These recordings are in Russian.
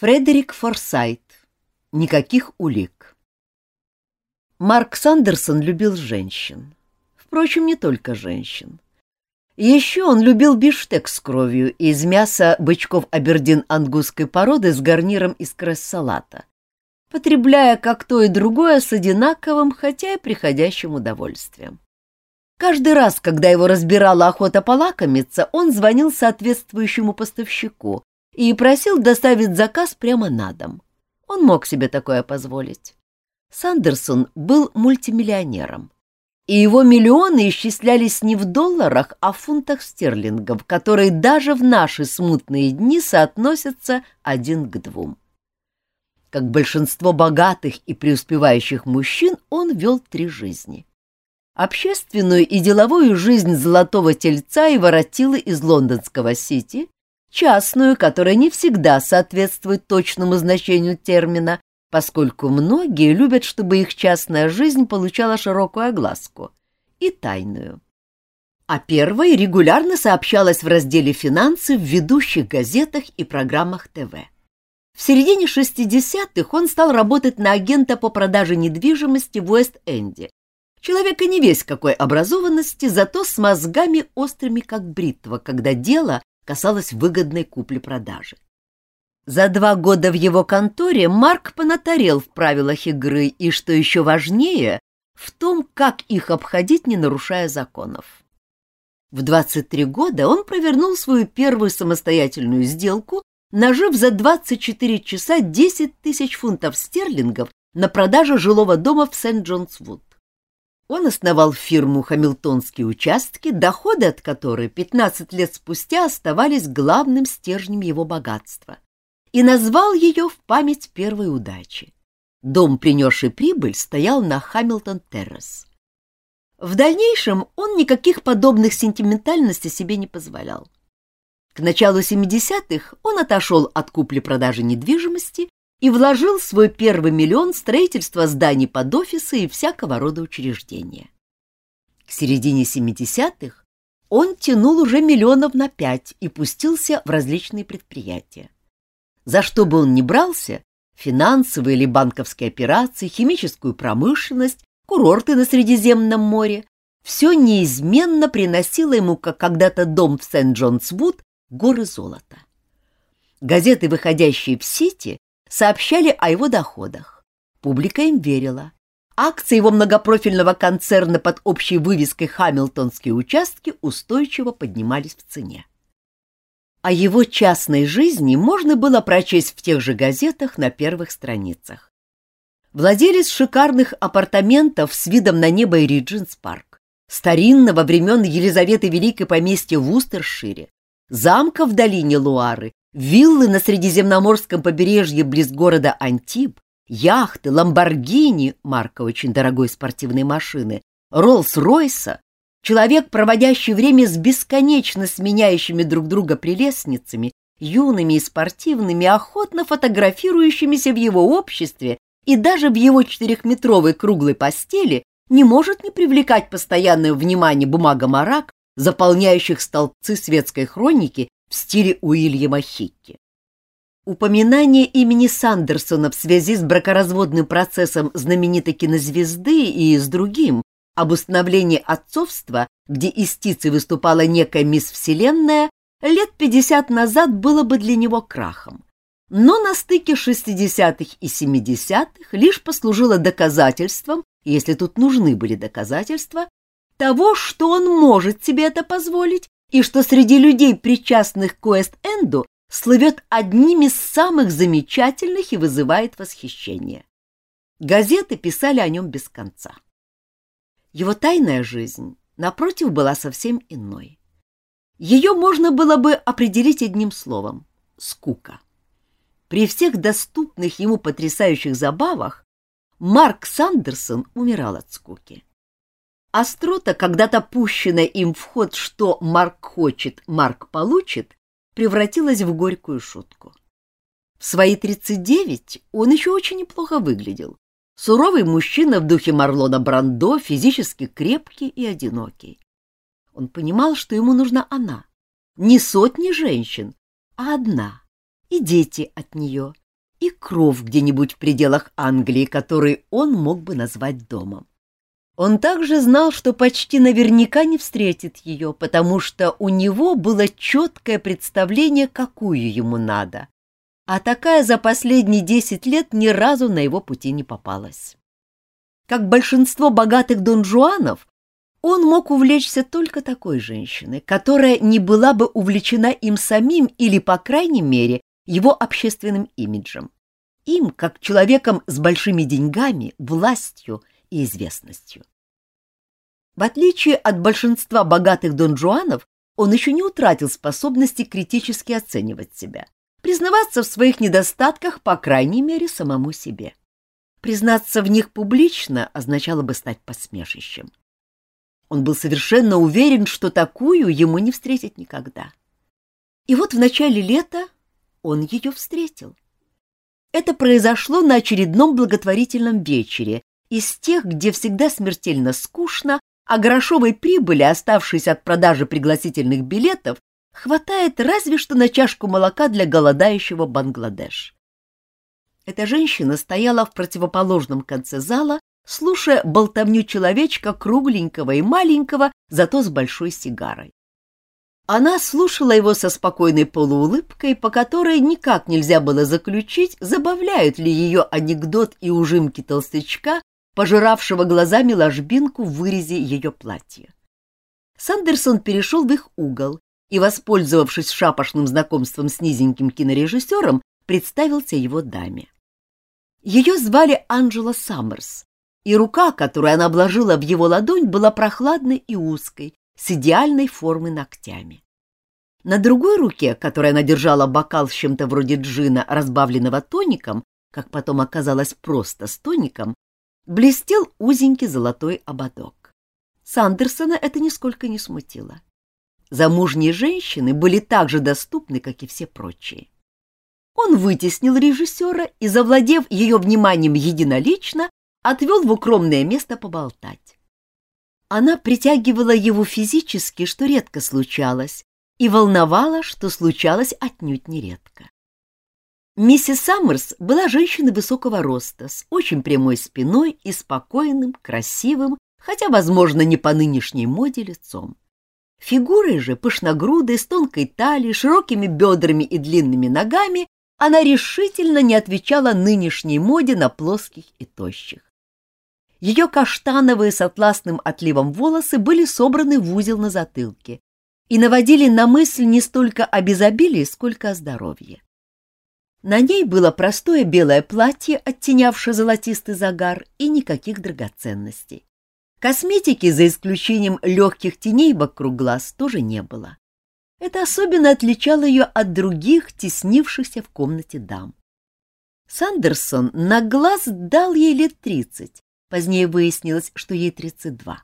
Фредерик Форсайт. Никаких улик. Марк Сандерсон любил женщин. Впрочем, не только женщин. Еще он любил бифштекс с кровью из мяса бычков абердин-ангусской породы с гарниром из кресс-салата, потребляя как то и другое с одинаковым, хотя и приходящим удовольствием. Каждый раз, когда его разбирала охота полакомиться, он звонил соответствующему поставщику и просил доставить заказ прямо на дом. Он мог себе такое позволить. Сандерсон был мультимиллионером, и его миллионы исчислялись не в долларах, а в фунтах стерлингов, которые даже в наши смутные дни соотносятся один к двум. Как большинство богатых и преуспевающих мужчин, он вел три жизни. Общественную и деловую жизнь золотого тельца и воротилы из лондонского Сити, частную, которая не всегда соответствует точному значению термина, поскольку многие любят, чтобы их частная жизнь получала широкую огласку, и тайную. А первой регулярно сообщалась в разделе «Финансы» в ведущих газетах и программах ТВ. В середине 60-х он стал работать на агента по продаже недвижимости в Уэст-Энде. Человека не весь какой образованности, зато с мозгами острыми, как бритва, когда дело касалось выгодной купли-продажи. За два года в его конторе Марк понатарел в правилах игры и, что еще важнее, в том, как их обходить, не нарушая законов. В 23 года он провернул свою первую самостоятельную сделку, нажив за 24 часа 10 тысяч фунтов стерлингов на продаже жилого дома в Сент-Джонс-Вуд. Он основал фирму «Хамилтонские участки», доходы от которой 15 лет спустя оставались главным стержнем его богатства, и назвал ее в память первой удачи. Дом, принесший прибыль, стоял на Хамилтон-Террас. В дальнейшем он никаких подобных сентиментальностей себе не позволял. К началу 70-х он отошел от купли-продажи недвижимости и вложил свой первый миллион в строительство зданий под офисы и всякого рода учреждения. К середине 70-х он тянул уже миллионов на пять и пустился в различные предприятия. За что бы он ни брался, финансовые или банковские операции, химическую промышленность, курорты на Средиземном море, все неизменно приносило ему, как когда-то дом в Сент-Джонс-Вуд, горы золота. Газеты, выходящие в Сити, сообщали о его доходах. Публика им верила. Акции его многопрофильного концерна под общей вывеской «Хамилтонские участки» устойчиво поднимались в цене. О его частной жизни можно было прочесть в тех же газетах на первых страницах. Владелец шикарных апартаментов с видом на небо и Риджинс-парк, старинного времен Елизаветы Великой поместья в Устершире, замка в долине Луары Виллы на Средиземноморском побережье близ города Антиб, яхты, ламборгини, марка очень дорогой спортивной машины, Роллс-Ройса, человек, проводящий время с бесконечно сменяющими друг друга прелестницами, юными и спортивными, охотно фотографирующимися в его обществе и даже в его четырехметровой круглой постели, не может не привлекать постоянное внимание бумага-марак, заполняющих столбцы светской хроники в стиле Уильяма Хикки. Упоминание имени Сандерсона в связи с бракоразводным процессом знаменитой кинозвезды и с другим, об установлении отцовства, где истицей выступала некая мисс Вселенная, лет 50 назад было бы для него крахом. Но на стыке 60-х и 70-х лишь послужило доказательством, если тут нужны были доказательства, того, что он может себе это позволить и что среди людей, причастных к Уэст-Энду, слывет одним из самых замечательных и вызывает восхищение. Газеты писали о нем без конца. Его тайная жизнь, напротив, была совсем иной. Ее можно было бы определить одним словом — скука. При всех доступных ему потрясающих забавах Марк Сандерсон умирал от скуки. Острота, когда-то пущенная им в ход, что Марк хочет, Марк получит, превратилась в горькую шутку. В свои 39 он еще очень неплохо выглядел. Суровый мужчина в духе Марлона Брандо, физически крепкий и одинокий. Он понимал, что ему нужна она. Не сотни женщин, а одна. И дети от нее. и кров где-нибудь в пределах Англии, который он мог бы назвать домом. Он также знал, что почти наверняка не встретит ее, потому что у него было четкое представление, какую ему надо, а такая за последние десять лет ни разу на его пути не попалась. Как большинство богатых донжуанов, он мог увлечься только такой женщиной, которая не была бы увлечена им самим или, по крайней мере, его общественным имиджем. Им, как человеком с большими деньгами, властью и известностью. В отличие от большинства богатых донжуанов, он еще не утратил способности критически оценивать себя, признаваться в своих недостатках, по крайней мере, самому себе. Признаться в них публично означало бы стать посмешищем. Он был совершенно уверен, что такую ему не встретить никогда. И вот в начале лета он ее встретил. Это произошло на очередном благотворительном вечере, из тех, где всегда смертельно скучно, а грошовой прибыли, оставшейся от продажи пригласительных билетов, хватает разве что на чашку молока для голодающего Бангладеш. Эта женщина стояла в противоположном конце зала слушая болтовню человечка кругленького и маленького, зато с большой сигарой. Она слушала его со спокойной полуулыбкой, по которой никак нельзя было заключить, забавляют ли ее анекдот и ужимки толстячка, пожиравшего глазами ложбинку в вырезе ее платья. Сандерсон перешел в их угол и, воспользовавшись шапошным знакомством с низеньким кинорежиссером, представился его даме. Ее звали Анджела Саммерс, и рука, которую она обложила в его ладонь, была прохладной и узкой, с идеальной формы ногтями. На другой руке, которой она держала бокал с чем-то вроде джина, разбавленного тоником, как потом оказалось просто с тоником, блестел узенький золотой ободок. Сандерсона это нисколько не смутило. Замужние женщины были так же доступны, как и все прочие. Он вытеснил режиссера и, завладев ее вниманием единолично, отвел в укромное место поболтать. Она притягивала его физически, что редко случалось, и волновала, что случалось отнюдь нередко. Миссис Саммерс была женщиной высокого роста, с очень прямой спиной и спокойным, красивым, хотя, возможно, не по нынешней моде лицом. Фигурой же, пышногрудой, с тонкой талией, широкими бедрами и длинными ногами, она решительно не отвечала нынешней моде на плоских и тощих. Ее каштановые с атласным отливом волосы были собраны в узел на затылке и наводили на мысль не столько о безобилии, сколько о здоровье. На ней было простое белое платье, оттенявшее золотистый загар, и никаких драгоценностей. Косметики, за исключением легких теней вокруг глаз, тоже не было. Это особенно отличало ее от других, теснившихся в комнате дам. Сандерсон на глаз дал ей лет тридцать, Позднее выяснилось, что ей 32.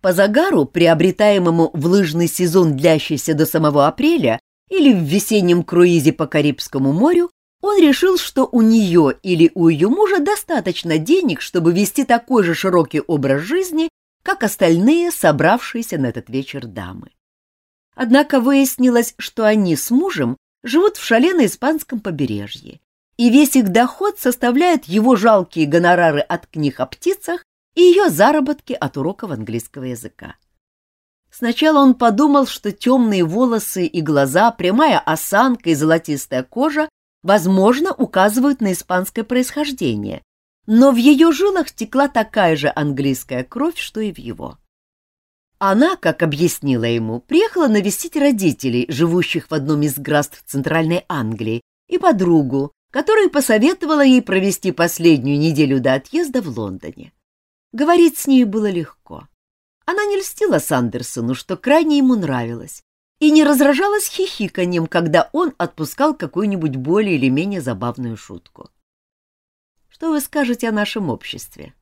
По загару, приобретаемому в лыжный сезон, длящийся до самого апреля, или в весеннем круизе по Карибскому морю, он решил, что у нее или у ее мужа достаточно денег, чтобы вести такой же широкий образ жизни, как остальные собравшиеся на этот вечер дамы. Однако выяснилось, что они с мужем живут в шале на испанском побережье, и весь их доход составляет его жалкие гонорары от книг о птицах и ее заработки от уроков английского языка. Сначала он подумал, что темные волосы и глаза, прямая осанка и золотистая кожа, возможно, указывают на испанское происхождение, но в ее жилах текла такая же английская кровь, что и в его. Она, как объяснила ему, приехала навестить родителей, живущих в одном из графств Центральной Англии, и подругу, которая посоветовала ей провести последнюю неделю до отъезда в Лондоне. Говорить с ней было легко. Она не льстила Сандерсону, что крайне ему нравилось, и не разражалась хихиканьем, когда он отпускал какую-нибудь более или менее забавную шутку. «Что вы скажете о нашем обществе?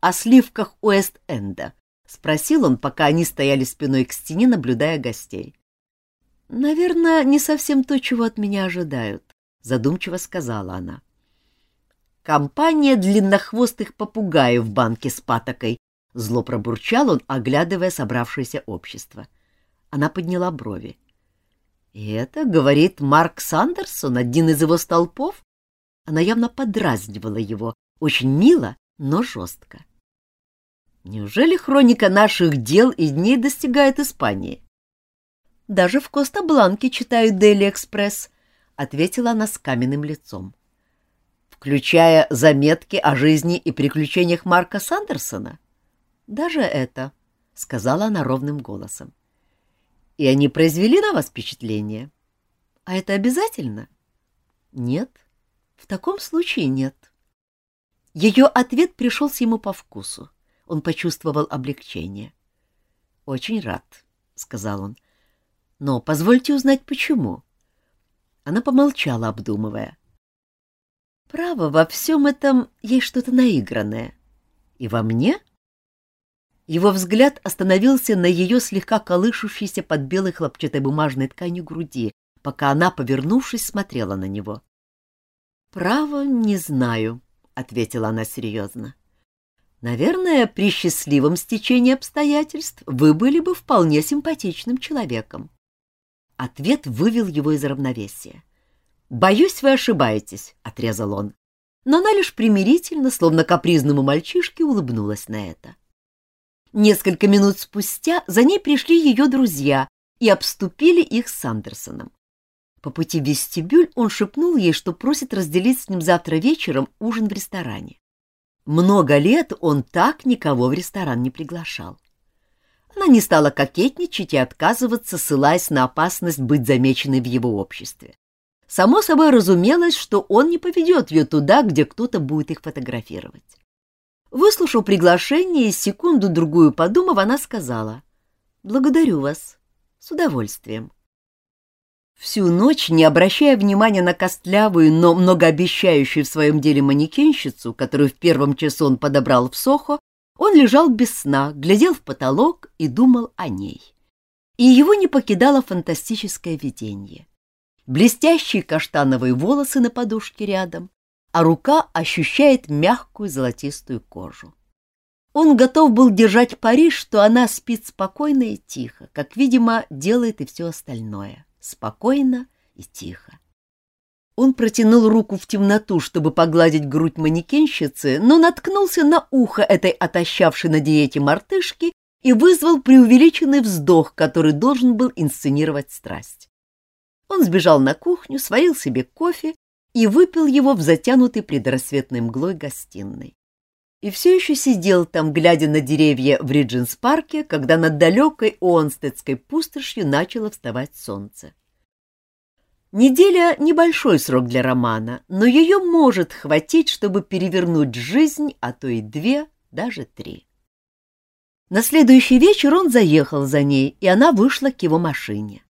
О сливках Уэст-Энда?» — спросил он, пока они стояли спиной к стене, наблюдая гостей. «Наверное, не совсем то, чего от меня ожидают задумчиво сказала она. Компания длиннохвостых попугаев в банке с патокой, зло пробурчал он, оглядывая собравшееся общество. Она подняла брови. И это, говорит Марк Сандерсон, один из его столпов? Она явно подразнивала его, очень мило, но жестко. Неужели хроника наших дел и дней достигает Испании? Даже в Коста-Бланке читают Дели Экспресс, ответила она с каменным лицом. Включая заметки о жизни и приключениях Марка Сандерсона? Даже это, сказала она ровным голосом. И они произвели на вас впечатление? А это обязательно? Нет, в таком случае нет. Ее ответ пришелся ему по вкусу. Он почувствовал облегчение. «Очень рад», — сказал он. «Но позвольте узнать, почему». Она помолчала, обдумывая. «Право, во всем этом есть что-то наигранное. И во мне?» Его взгляд остановился на ее слегка колышущейся под белой хлопчатой бумажной тканью груди, пока она, повернувшись, смотрела на него. «Право, не знаю», — ответила она серьезно. «Наверное, при счастливом стечении обстоятельств вы были бы вполне симпатичным человеком». Ответ вывел его из равновесия. «Боюсь, вы ошибаетесь», — отрезал он. Но она лишь примирительно, словно капризному мальчишке, улыбнулась на это. Несколько минут спустя за ней пришли ее друзья и обступили их с Андерсоном. По пути в вестибюль он шепнул ей, что просит разделить с ним завтра вечером ужин в ресторане. Много лет он так никого в ресторан не приглашал. Она не стала кокетничать и отказываться, ссылаясь на опасность быть замеченной в его обществе. Само собой разумелось, что он не поведет ее туда, где кто-то будет их фотографировать. Выслушав приглашение и секунду-другую подумав, она сказала, «Благодарю вас. С удовольствием». Всю ночь, не обращая внимания на костлявую, но многообещающую в своем деле манекенщицу, которую в первом часу он подобрал в Сохо, он лежал без сна, глядел в потолок и думал о ней. И его не покидало фантастическое видение. Блестящие каштановые волосы на подушке рядом, а рука ощущает мягкую золотистую кожу. Он готов был держать пари, что она спит спокойно и тихо, как, видимо, делает и все остальное. Спокойно и тихо. Он протянул руку в темноту, чтобы погладить грудь манекенщицы, но наткнулся на ухо этой отощавшей на диете мартышки и вызвал преувеличенный вздох, который должен был инсценировать страсть. Он сбежал на кухню, сварил себе кофе и выпил его в затянутой предрассветной мглой гостиной. И все еще сидел там, глядя на деревья в Риджинс-парке, когда над далекой Уонстедской пустошью начало вставать солнце. Неделя — небольшой срок для романа, но ее может хватить, чтобы перевернуть жизнь, а то и две, даже три. На следующий вечер он заехал за ней, и она вышла к его машине.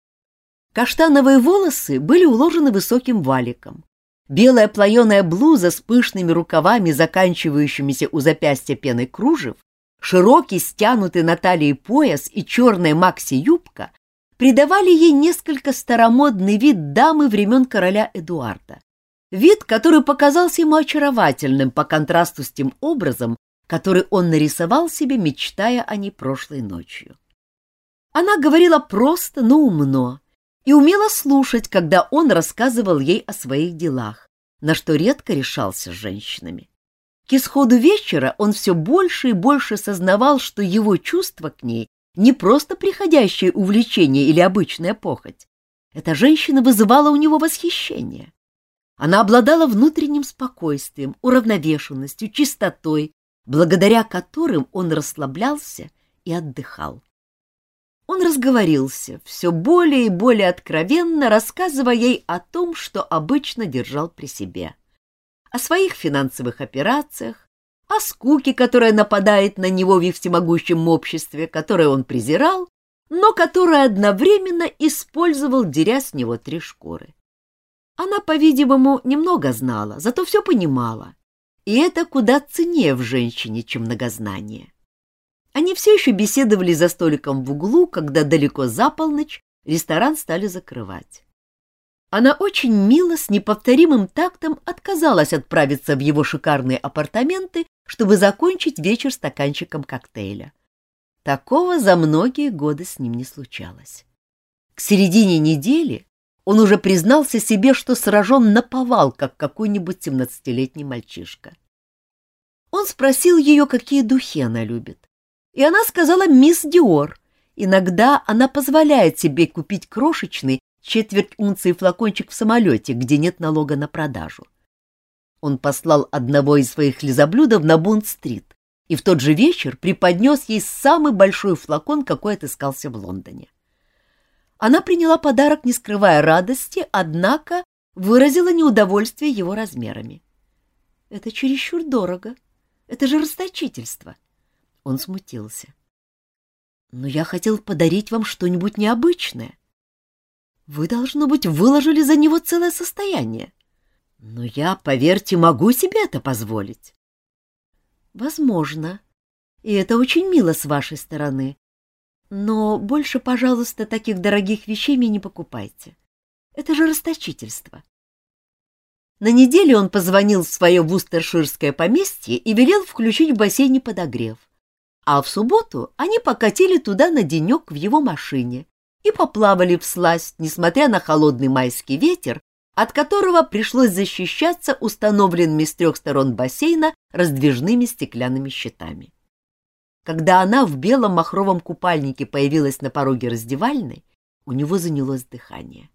Каштановые волосы были уложены высоким валиком. Белая плаеная блуза с пышными рукавами, заканчивающимися у запястья пеной кружев, широкий стянутый на талии пояс и черная макси-юбка придавали ей несколько старомодный вид дамы времен короля Эдуарда. Вид, который показался ему очаровательным по контрасту с тем образом, который он нарисовал себе, мечтая о ней прошлой ночью. Она говорила просто, но умно, и умела слушать, когда он рассказывал ей о своих делах, на что редко решался с женщинами. К исходу вечера он все больше и больше сознавал, что его чувство к ней не просто приходящее увлечение или обычная похоть. Эта женщина вызывала у него восхищение. Она обладала внутренним спокойствием, уравновешенностью, чистотой, благодаря которым он расслаблялся и отдыхал. Он разговорился, все более и более откровенно рассказывая ей о том, что обычно держал при себе. О своих финансовых операциях, о скуке, которая нападает на него в всемогущем обществе, которое он презирал, но которое одновременно использовал, деря с него три шкуры. Она, по-видимому, немного знала, зато все понимала, и это куда ценнее в женщине, чем многознание. Они все еще беседовали за столиком в углу, когда далеко за полночь ресторан стали закрывать. Она очень мило, с неповторимым тактом отказалась отправиться в его шикарные апартаменты, чтобы закончить вечер стаканчиком коктейля. Такого за многие годы с ним не случалось. К середине недели он уже признался себе, что сражен на повал, как какой-нибудь семнадцатилетний мальчишка. Он спросил ее, какие духи она любит, и она сказала «Мисс Диор». Иногда она позволяет себе купить крошечный четверть унции флакончик в самолете, где нет налога на продажу. Он послал одного из своих лизоблюдов на Бунд-стрит и в тот же вечер преподнес ей самый большой флакон, какой отыскался в Лондоне. Она приняла подарок, не скрывая радости, однако выразила неудовольствие его размерами. — Это чересчур дорого. Это же расточительство. Он смутился. — Но я хотел подарить вам что-нибудь необычное. Вы, должно быть, выложили за него целое состояние. Но я, поверьте, могу себе это позволить. — Возможно. И это очень мило с вашей стороны. Но больше, пожалуйста, таких дорогих вещей мне не покупайте. Это же расточительство. На неделе он позвонил в свое вустерширское поместье и велел включить в бассейне подогрев. А в субботу они покатили туда на денек в его машине и поплавали в сласть, несмотря на холодный майский ветер, от которого пришлось защищаться установленными с трех сторон бассейна раздвижными стеклянными щитами. Когда она в белом махровом купальнике появилась на пороге раздевальной, у него занялось дыхание.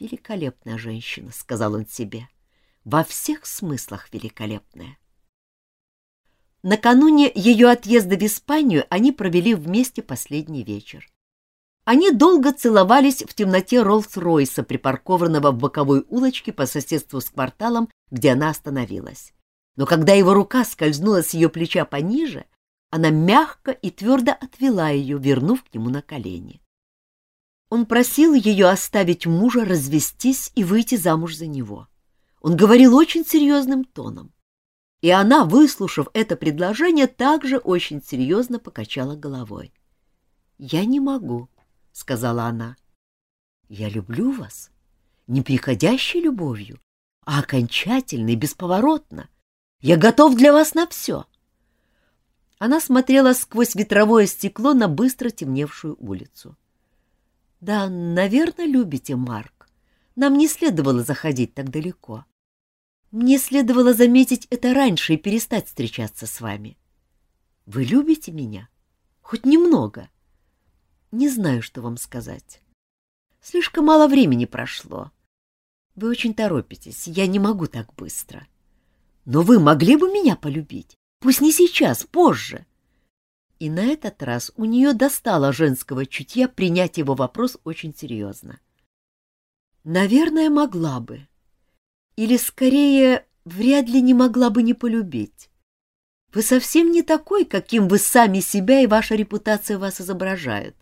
«Великолепная женщина», — сказал он себе, — «во всех смыслах великолепная». Накануне ее отъезда в Испанию они провели вместе последний вечер. Они долго целовались в темноте Роллс-Ройса, припаркованного в боковой улочке по соседству с кварталом, где она остановилась. Но когда его рука скользнула с ее плеча пониже, она мягко и твердо отвела ее, вернув к нему на колени. Он просил ее оставить мужа, развестись и выйти замуж за него. Он говорил очень серьезным тоном. И она, выслушав это предложение, также очень серьезно покачала головой. «Я не могу», — сказала она. «Я люблю вас, не приходящей любовью, а окончательно и бесповоротно. Я готов для вас на все». Она смотрела сквозь ветровое стекло на быстро темневшую улицу. «Да, наверное, любите, Марк. Нам не следовало заходить так далеко. Мне следовало заметить это раньше и перестать встречаться с вами. Вы любите меня? Хоть немного?» «Не знаю, что вам сказать. Слишком мало времени прошло. Вы очень торопитесь, я не могу так быстро. Но вы могли бы меня полюбить?» Пусть не сейчас, позже. И на этот раз у нее достало женского чутья принять его вопрос очень серьезно. Наверное, могла бы. Или, скорее, вряд ли не могла бы не полюбить. Вы совсем не такой, каким вы сами себя и ваша репутация вас изображают.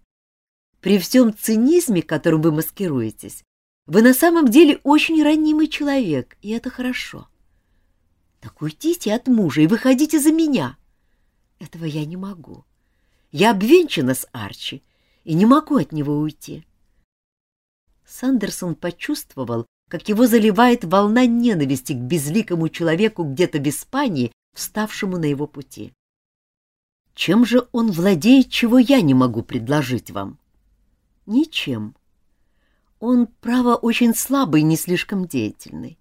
При всем цинизме, которым вы маскируетесь, вы на самом деле очень ранимый человек, и это хорошо. Так уйдите от мужа и выходите за меня. Этого я не могу. Я обвенчана с Арчи и не могу от него уйти. Сандерсон почувствовал, как его заливает волна ненависти к безликому человеку где-то в Испании, вставшему на его пути. Чем же он владеет, чего я не могу предложить вам? Ничем. Он, право, очень слабый и не слишком деятельный.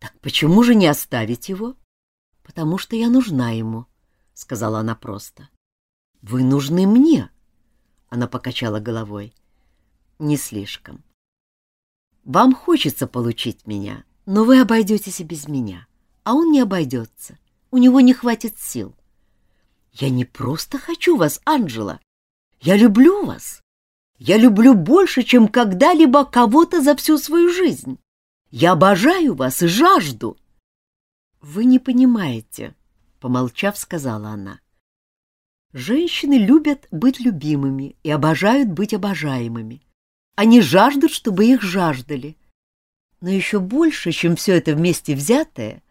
Так почему же не оставить его? Потому что я нужна ему, сказала она просто. Вы нужны мне. Она покачала головой. Не слишком. Вам хочется получить меня, но вы обойдетесь и без меня, а он не обойдется. У него не хватит сил. Я не просто хочу вас, Анжела. Я люблю вас. Я люблю больше, чем когда-либо кого-то за всю свою жизнь. Я обожаю вас и жажду. — Вы не понимаете, — помолчав, сказала она. Женщины любят быть любимыми и обожают быть обожаемыми. Они жаждут, чтобы их жаждали. Но еще больше, чем все это вместе взятое,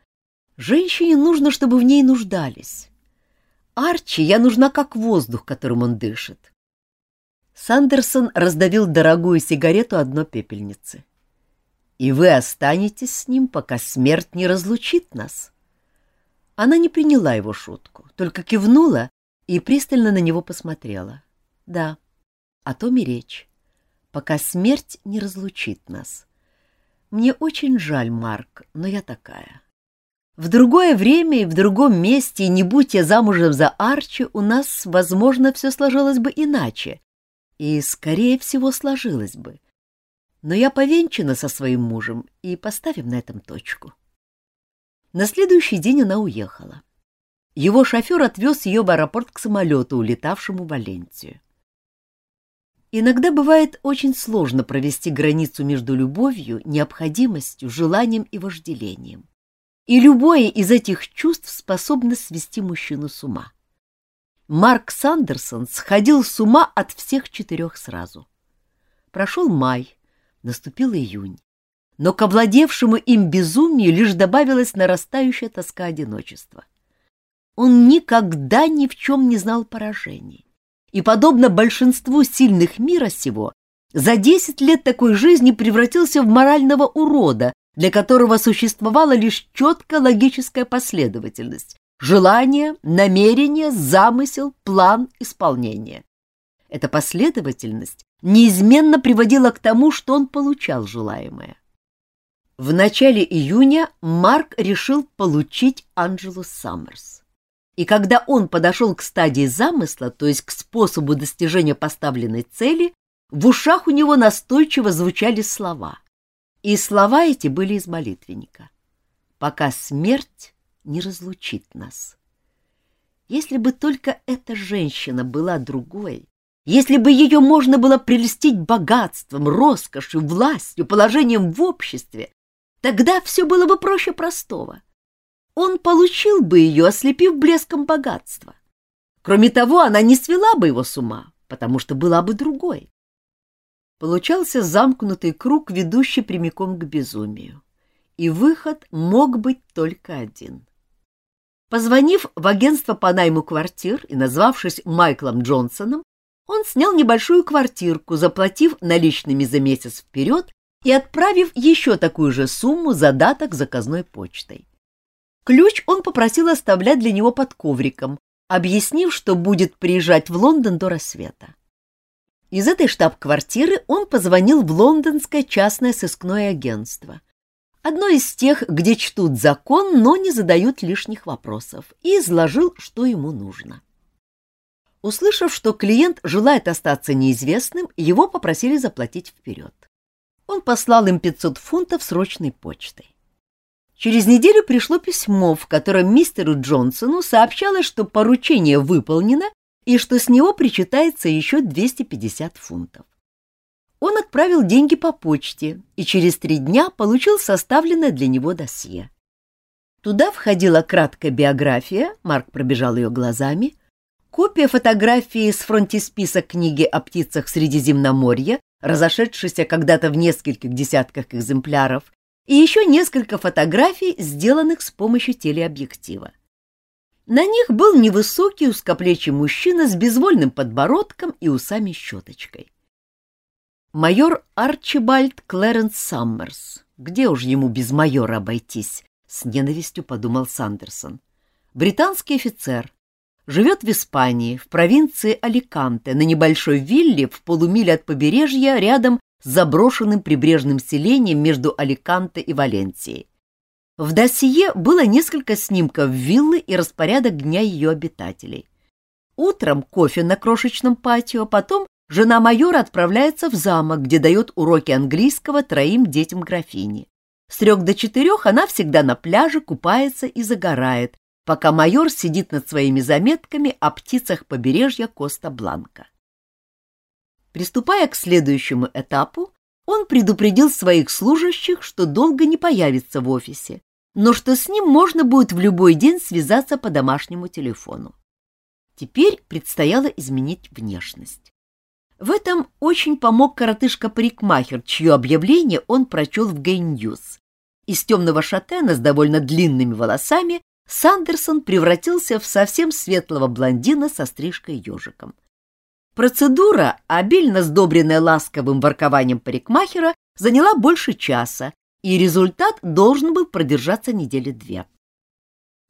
женщине нужно, чтобы в ней нуждались. Арчи я нужна как воздух, которым он дышит. Сандерсон раздавил дорогую сигарету одно пепельницы и вы останетесь с ним, пока смерть не разлучит нас. Она не приняла его шутку, только кивнула и пристально на него посмотрела. Да, о том и речь. Пока смерть не разлучит нас. Мне очень жаль, Марк, но я такая. В другое время и в другом месте, и не будь я замужем за Арчи, у нас, возможно, все сложилось бы иначе. И, скорее всего, сложилось бы. Но я повенчана со своим мужем, и поставим на этом точку. На следующий день она уехала. Его шофер отвез ее в аэропорт к самолету, улетавшему в Валенсию. Иногда бывает очень сложно провести границу между любовью, необходимостью, желанием и вожделением. И любое из этих чувств способно свести мужчину с ума. Марк Сандерсон сходил с ума от всех четырех сразу. Прошел май, наступил июнь, но к овладевшему им безумию лишь добавилась нарастающая тоска одиночества. Он никогда ни в чем не знал поражений и, подобно большинству сильных мира сего, за десять лет такой жизни превратился в морального урода, для которого существовала лишь четкая логическая последовательность — желание, намерение, замысел, план, исполнение. Эта последовательность неизменно приводила к тому, что он получал желаемое. В начале июня Марк решил получить Анджелу Саммерс. И когда он подошел к стадии замысла, то есть к способу достижения поставленной цели, в ушах у него настойчиво звучали слова. И слова эти были из молитвенника. «Пока смерть не разлучит нас». Если бы только эта женщина была другой, если бы ее можно было прельстить богатством, роскошью, властью, положением в обществе, тогда все было бы проще простого он получил бы ее, ослепив блеском богатства. Кроме того, она не свела бы его с ума, потому что была бы другой. Получался замкнутый круг, ведущий прямиком к безумию. И выход мог быть только один. Позвонив в агентство по найму квартир и назвавшись Майклом Джонсоном, он снял небольшую квартирку, заплатив наличными за месяц вперед и отправив еще такую же сумму задаток заказной почтой. Ключ он попросил оставлять для него под ковриком, объяснив, что будет приезжать в Лондон до рассвета. Из этой штаб-квартиры он позвонил в лондонское частное сыскное агентство. Одно из тех, где чтут закон, но не задают лишних вопросов, и изложил, что ему нужно. Услышав, что клиент желает остаться неизвестным, его попросили заплатить вперед. Он послал им 500 фунтов срочной почтой. Через неделю пришло письмо, в котором мистеру Джонсону сообщалось, что поручение выполнено и что с него причитается еще 250 фунтов. Он отправил деньги по почте и через три дня получил составленное для него досье. Туда входила краткая биография, Марк пробежал ее глазами, копия фотографии с фронтисписа книги о птицах Средиземноморья, разошедшейся когда-то в нескольких десятках экземпляров, и еще несколько фотографий, сделанных с помощью телеобъектива. На них был невысокий узкоплечий мужчина с безвольным подбородком и усами-щеточкой. Майор Арчибальд Клэренс Саммерс. Где уж ему без майора обойтись? С ненавистью подумал Сандерсон. Британский офицер. Живет в Испании, в провинции Аликанте, на небольшой вилле в полумиле от побережья рядом заброшенным прибрежным селением между Аликанте и Валенсией. В досье было несколько снимков виллы и распорядок дня ее обитателей. Утром кофе на крошечном патио, потом жена майора отправляется в замок, где дает уроки английского троим детям графини. С трех до четырех она всегда на пляже купается и загорает, пока майор сидит над своими заметками о птицах побережья Коста-Бланка. Приступая к следующему этапу, он предупредил своих служащих, что долго не появится в офисе, но что с ним можно будет в любой день связаться по домашнему телефону. Теперь предстояло изменить внешность. В этом очень помог коротышка-парикмахер, чье объявление он прочел в Гей-Ньюс. Из темного шатена с довольно длинными волосами Сандерсон превратился в совсем светлого блондина со стрижкой ежиком. Процедура, обильно сдобренная ласковым воркованием парикмахера, заняла больше часа, и результат должен был продержаться недели две.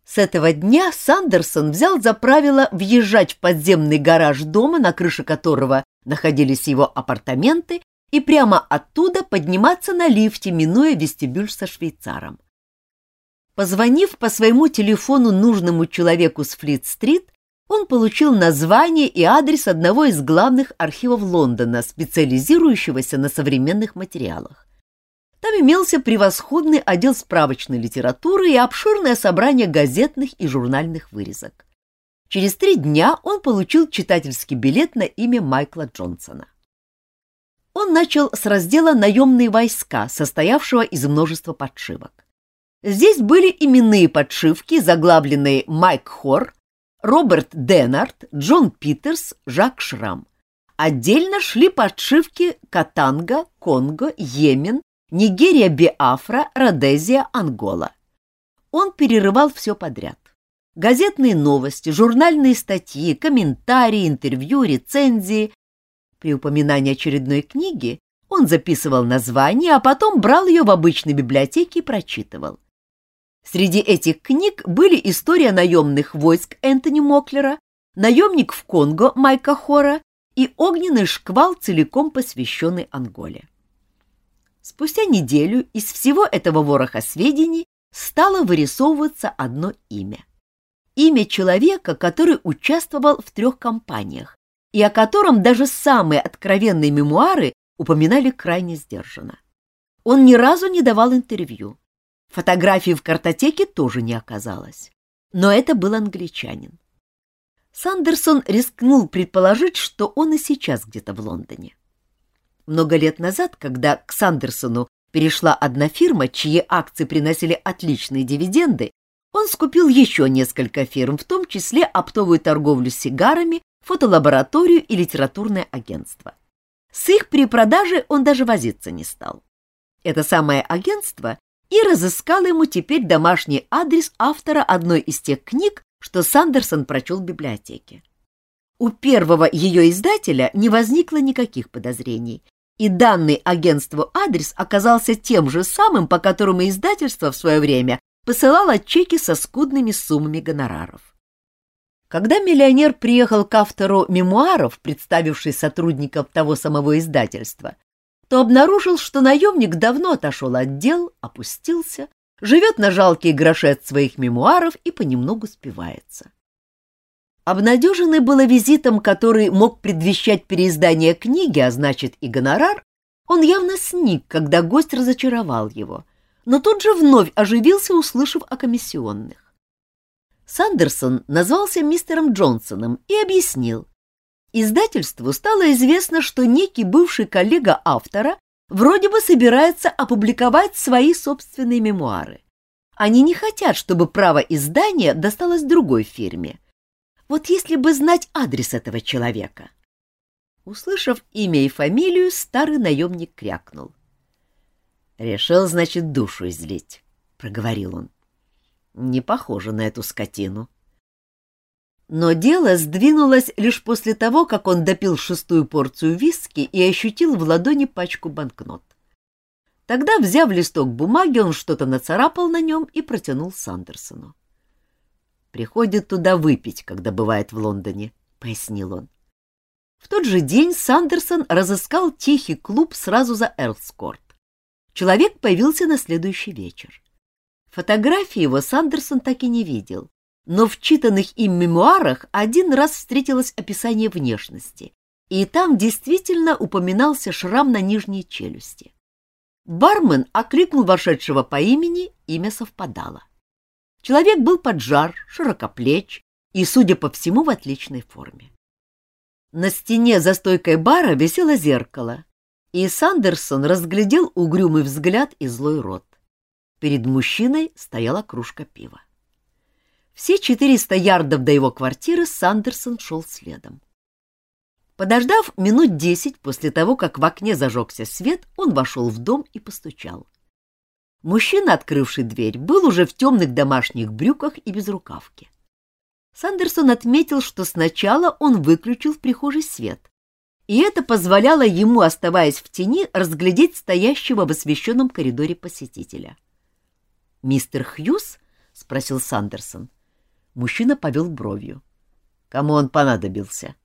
С этого дня Сандерсон взял за правило въезжать в подземный гараж дома, на крыше которого находились его апартаменты, и прямо оттуда подниматься на лифте, минуя вестибюль со швейцаром. Позвонив по своему телефону нужному человеку с Флит-стрит, он получил название и адрес одного из главных архивов Лондона, специализирующегося на современных материалах. Там имелся превосходный отдел справочной литературы и обширное собрание газетных и журнальных вырезок. Через три дня он получил читательский билет на имя Майкла Джонсона. Он начал с раздела «Наемные войска», состоявшего из множества подшивок. Здесь были именные подшивки, заглавленные Майк Хор, Роберт Деннард, Джон Питерс, Жак Шрам. Отдельно шли подшивки Катанга, Конго, Йемен, Нигерия, Биафра, Родезия, Ангола. Он перерывал все подряд. Газетные новости, журнальные статьи, комментарии, интервью, рецензии. При упоминании очередной книги он записывал название, а потом брал ее в обычной библиотеке и прочитывал. Среди этих книг были история наемных войск Энтони Моклера, наемник в Конго Майка Хора и огненный шквал, целиком посвященный Анголе. Спустя неделю из всего этого вороха сведений стало вырисовываться одно имя. Имя человека, который участвовал в трех кампаниях и о котором даже самые откровенные мемуары упоминали крайне сдержанно. Он ни разу не давал интервью. Фотографии в картотеке тоже не оказалось. Но это был англичанин. Сандерсон рискнул предположить, что он и сейчас где-то в Лондоне. Много лет назад, когда к Сандерсону перешла одна фирма, чьи акции приносили отличные дивиденды, он скупил еще несколько фирм, в том числе оптовую торговлю сигарами, фотолабораторию и литературное агентство. С их перепродажей он даже возиться не стал. Это самое агентство и разыскало ему теперь домашний адрес автора одной из тех книг, что Сандерсон прочел в библиотеке. У первого ее издателя не возникло никаких подозрений, и данный агентству адрес оказался тем же самым, по которому издательство в свое время посылало чеки со скудными суммами гонораров. Когда миллионер приехал к автору мемуаров, представивший сотрудников того самого издательства, то обнаружил, что наемник давно отошел от дел, опустился, живет на жалкие гроши от своих мемуаров и понемногу спивается. Обнадеженный было визитом, который мог предвещать переиздание книги, а значит и гонорар, он явно сник, когда гость разочаровал его, но тут же вновь оживился, услышав о комиссионных. Сандерсон назвался мистером Джонсоном и объяснил. Издательству стало известно, что некий бывший коллега автора вроде бы собирается опубликовать свои собственные мемуары. Они не хотят, чтобы право издания досталось другой фирме — вот если бы знать адрес этого человека. Услышав имя и фамилию, старый наемник крякнул. «Решил, значит, душу излить», — проговорил он. «Не похоже на эту скотину». Но дело сдвинулось лишь после того, как он допил шестую порцию виски и ощутил в ладони пачку банкнот. Тогда, взяв листок бумаги, он что-то нацарапал на нем и протянул Сандерсону. Приходит туда выпить, когда бывает в Лондоне, — пояснил он. В тот же день Сандерсон разыскал тихий клуб сразу за Эрлскорт. Человек появился на следующий вечер. Фотографии его Сандерсон так и не видел, но в читанных им мемуарах один раз встретилось описание внешности, и там действительно упоминался шрам на нижней челюсти. Бармен окликнул вошедшего по имени, имя совпадало. Человек был поджар, широкоплеч и, судя по всему, в отличной форме. На стене за стойкой бара висело зеркало, и Сандерсон разглядел угрюмый взгляд и злой рот. Перед мужчиной стояла кружка пива. Все 400 ярдов до его квартиры Сандерсон шел следом. Подождав минут десять после того, как в окне зажегся свет, он вошел в дом и постучал. Мужчина, открывший дверь, был уже в темных домашних брюках и без рукавки. Сандерсон отметил, что сначала он выключил в прихожей свет, и это позволяло ему, оставаясь в тени, разглядеть стоящего в освещенном коридоре посетителя. «Мистер Хьюз?» — спросил Сандерсон. Мужчина повел бровью. «Кому он понадобился?»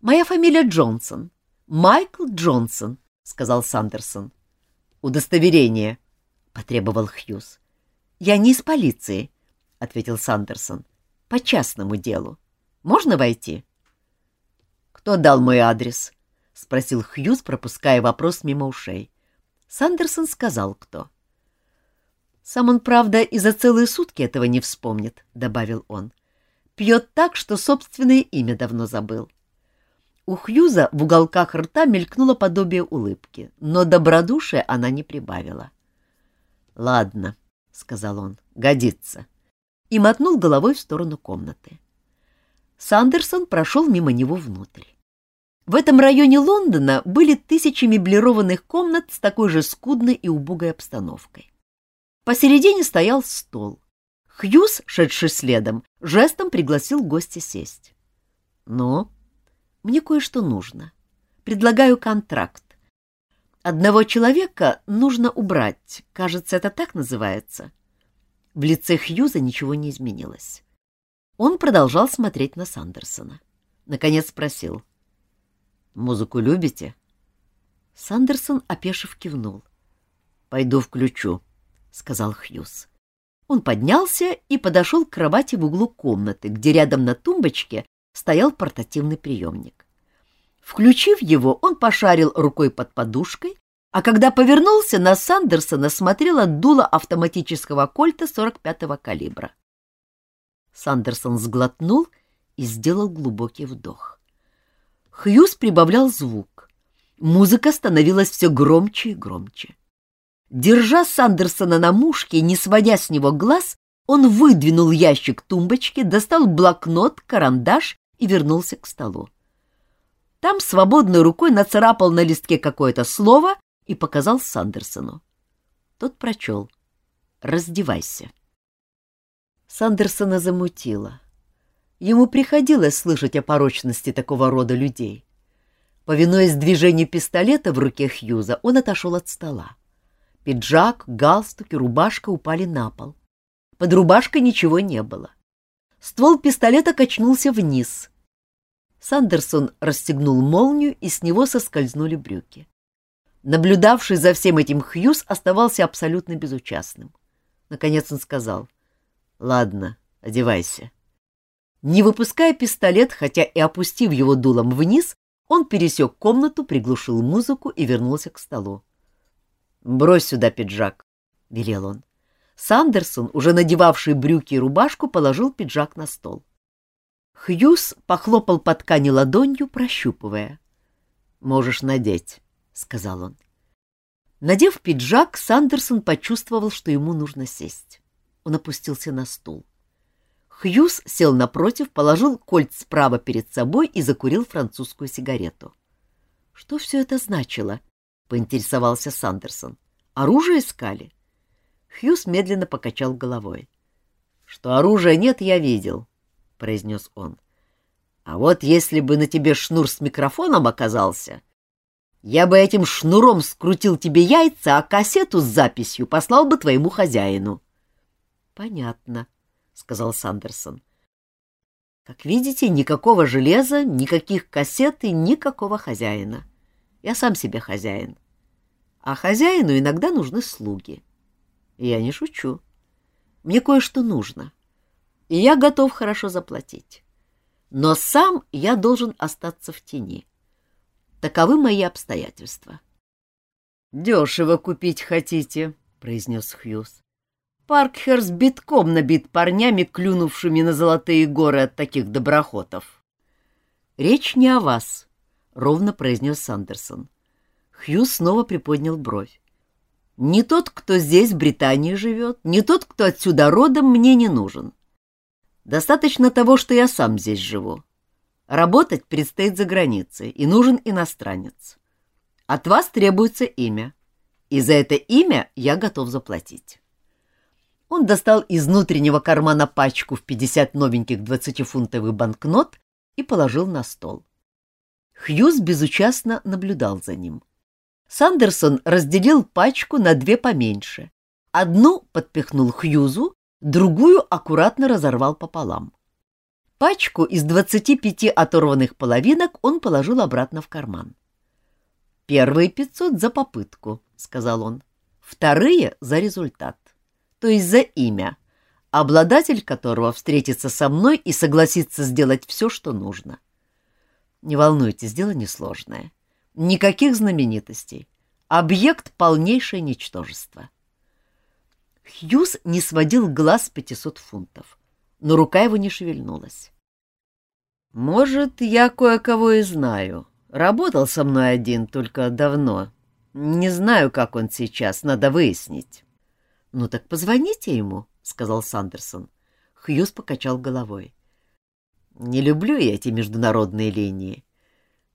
«Моя фамилия Джонсон. Майкл Джонсон», сказал Сандерсон. «Удостоверение», — потребовал Хьюз. «Я не из полиции», — ответил Сандерсон. «По частному делу. Можно войти?» «Кто дал мой адрес?» — спросил Хьюз, пропуская вопрос мимо ушей. Сандерсон сказал, кто. «Сам он, правда, и за целые сутки этого не вспомнит», — добавил он. «Пьет так, что собственное имя давно забыл». У Хьюза в уголках рта мелькнуло подобие улыбки, но добродушия она не прибавила. «Ладно», — сказал он, — «годится», и мотнул головой в сторону комнаты. Сандерсон прошел мимо него внутрь. В этом районе Лондона были тысячи меблированных комнат с такой же скудной и убогой обстановкой. Посередине стоял стол. Хьюз, шедший следом, жестом пригласил гостя сесть. «Ну, мне кое-что нужно. Предлагаю контракт. Одного человека нужно убрать, кажется, это так называется». В лице Хьюза ничего не изменилось. Он продолжал смотреть на Сандерсона. Наконец спросил. «Музыку любите?» Сандерсон, опешив, кивнул. «Пойду включу», — сказал Хьюз. Он поднялся и подошел к кровати в углу комнаты, где рядом на тумбочке стоял портативный приемник. Включив его, он пошарил рукой под подушкой, а когда повернулся, на Сандерсона смотрела дуло автоматического кольта 45-го калибра. Сандерсон сглотнул и сделал глубокий вдох. Хьюз прибавлял звук. Музыка становилась все громче и громче. Держа Сандерсона на мушке, не сводя с него глаз, он выдвинул ящик тумбочки, достал блокнот, карандаш и вернулся к столу. Там свободной рукой нацарапал на листке какое-то слово и показал Сандерсону. Тот прочел. «Раздевайся». Сандерсона замутило. Ему приходилось слышать о порочности такого рода людей. Повинуясь движению пистолета в руке Хьюза, он отошел от стола. Пиджак, галстук и рубашка упали на пол. Под рубашкой ничего не было. Ствол пистолета качнулся вниз. Сандерсон расстегнул молнию, и с него соскользнули брюки. Наблюдавший за всем этим Хьюз оставался абсолютно безучастным. Наконец он сказал, «Ладно, одевайся». Не выпуская пистолет, хотя и опустив его дулом вниз, он пересек комнату, приглушил музыку и вернулся к столу. «Брось сюда пиджак», — велел он. Сандерсон, уже надевавший брюки и рубашку, положил пиджак на стол. Хьюз похлопал по ткани ладонью, прощупывая. «Можешь надеть», — сказал он. Надев пиджак, Сандерсон почувствовал, что ему нужно сесть. Он опустился на стул. Хьюз сел напротив, положил кольт справа перед собой и закурил французскую сигарету. Что все это значило? — поинтересовался Сандерсон. «Оружие искали?» Хьюз медленно покачал головой. «Что оружия нет, я видел», — произнес он. «А вот если бы на тебе шнур с микрофоном оказался, я бы этим шнуром скрутил тебе яйца, а кассету с записью послал бы твоему хозяину». «Понятно», — сказал Сандерсон. «Как видите, никакого железа, никаких кассет и никакого хозяина. Я сам себе хозяин. А хозяину иногда нужны слуги. И я не шучу. Мне кое-что нужно. И я готов хорошо заплатить. Но сам я должен остаться в тени. Таковы мои обстоятельства. — Дешево купить хотите, — произнес Хьюз. Паркхерс битком набит парнями, клюнувшими на золотые горы от таких доброхотов. — Речь не о вас, ровно произнес Сандерсон. Хью снова приподнял бровь. «Не тот, кто здесь, в Британии, живет, не тот, кто отсюда родом, мне не нужен. Достаточно того, что я сам здесь живу. Работать предстоит за границей, и нужен иностранец. От вас требуется имя, и за это имя я готов заплатить». Он достал из внутреннего кармана пачку в 50 новеньких 20-фунтовых банкнот и положил на стол. Хьюз безучастно наблюдал за ним. Сандерсон разделил пачку на две поменьше. Одну подпихнул Хьюзу, другую аккуратно разорвал пополам. Пачку из двадцати пяти оторванных половинок он положил обратно в карман. Первые пятьсот за попытку, — сказал он. Вторые — за результат, то есть за имя, обладатель которого встретится со мной и согласится сделать все, что нужно. Не волнуйтесь, дело несложное. Никаких знаменитостей. Объект — полнейшее ничтожество. Хьюз не сводил глаз с пятисот фунтов, но рука его не шевельнулась. «Может, я кое-кого и знаю. Работал со мной один, только давно. Не знаю, как он сейчас, надо выяснить». «Ну так позвоните ему», — сказал Сандерсон. Хьюз покачал головой. «Не люблю я эти международные линии.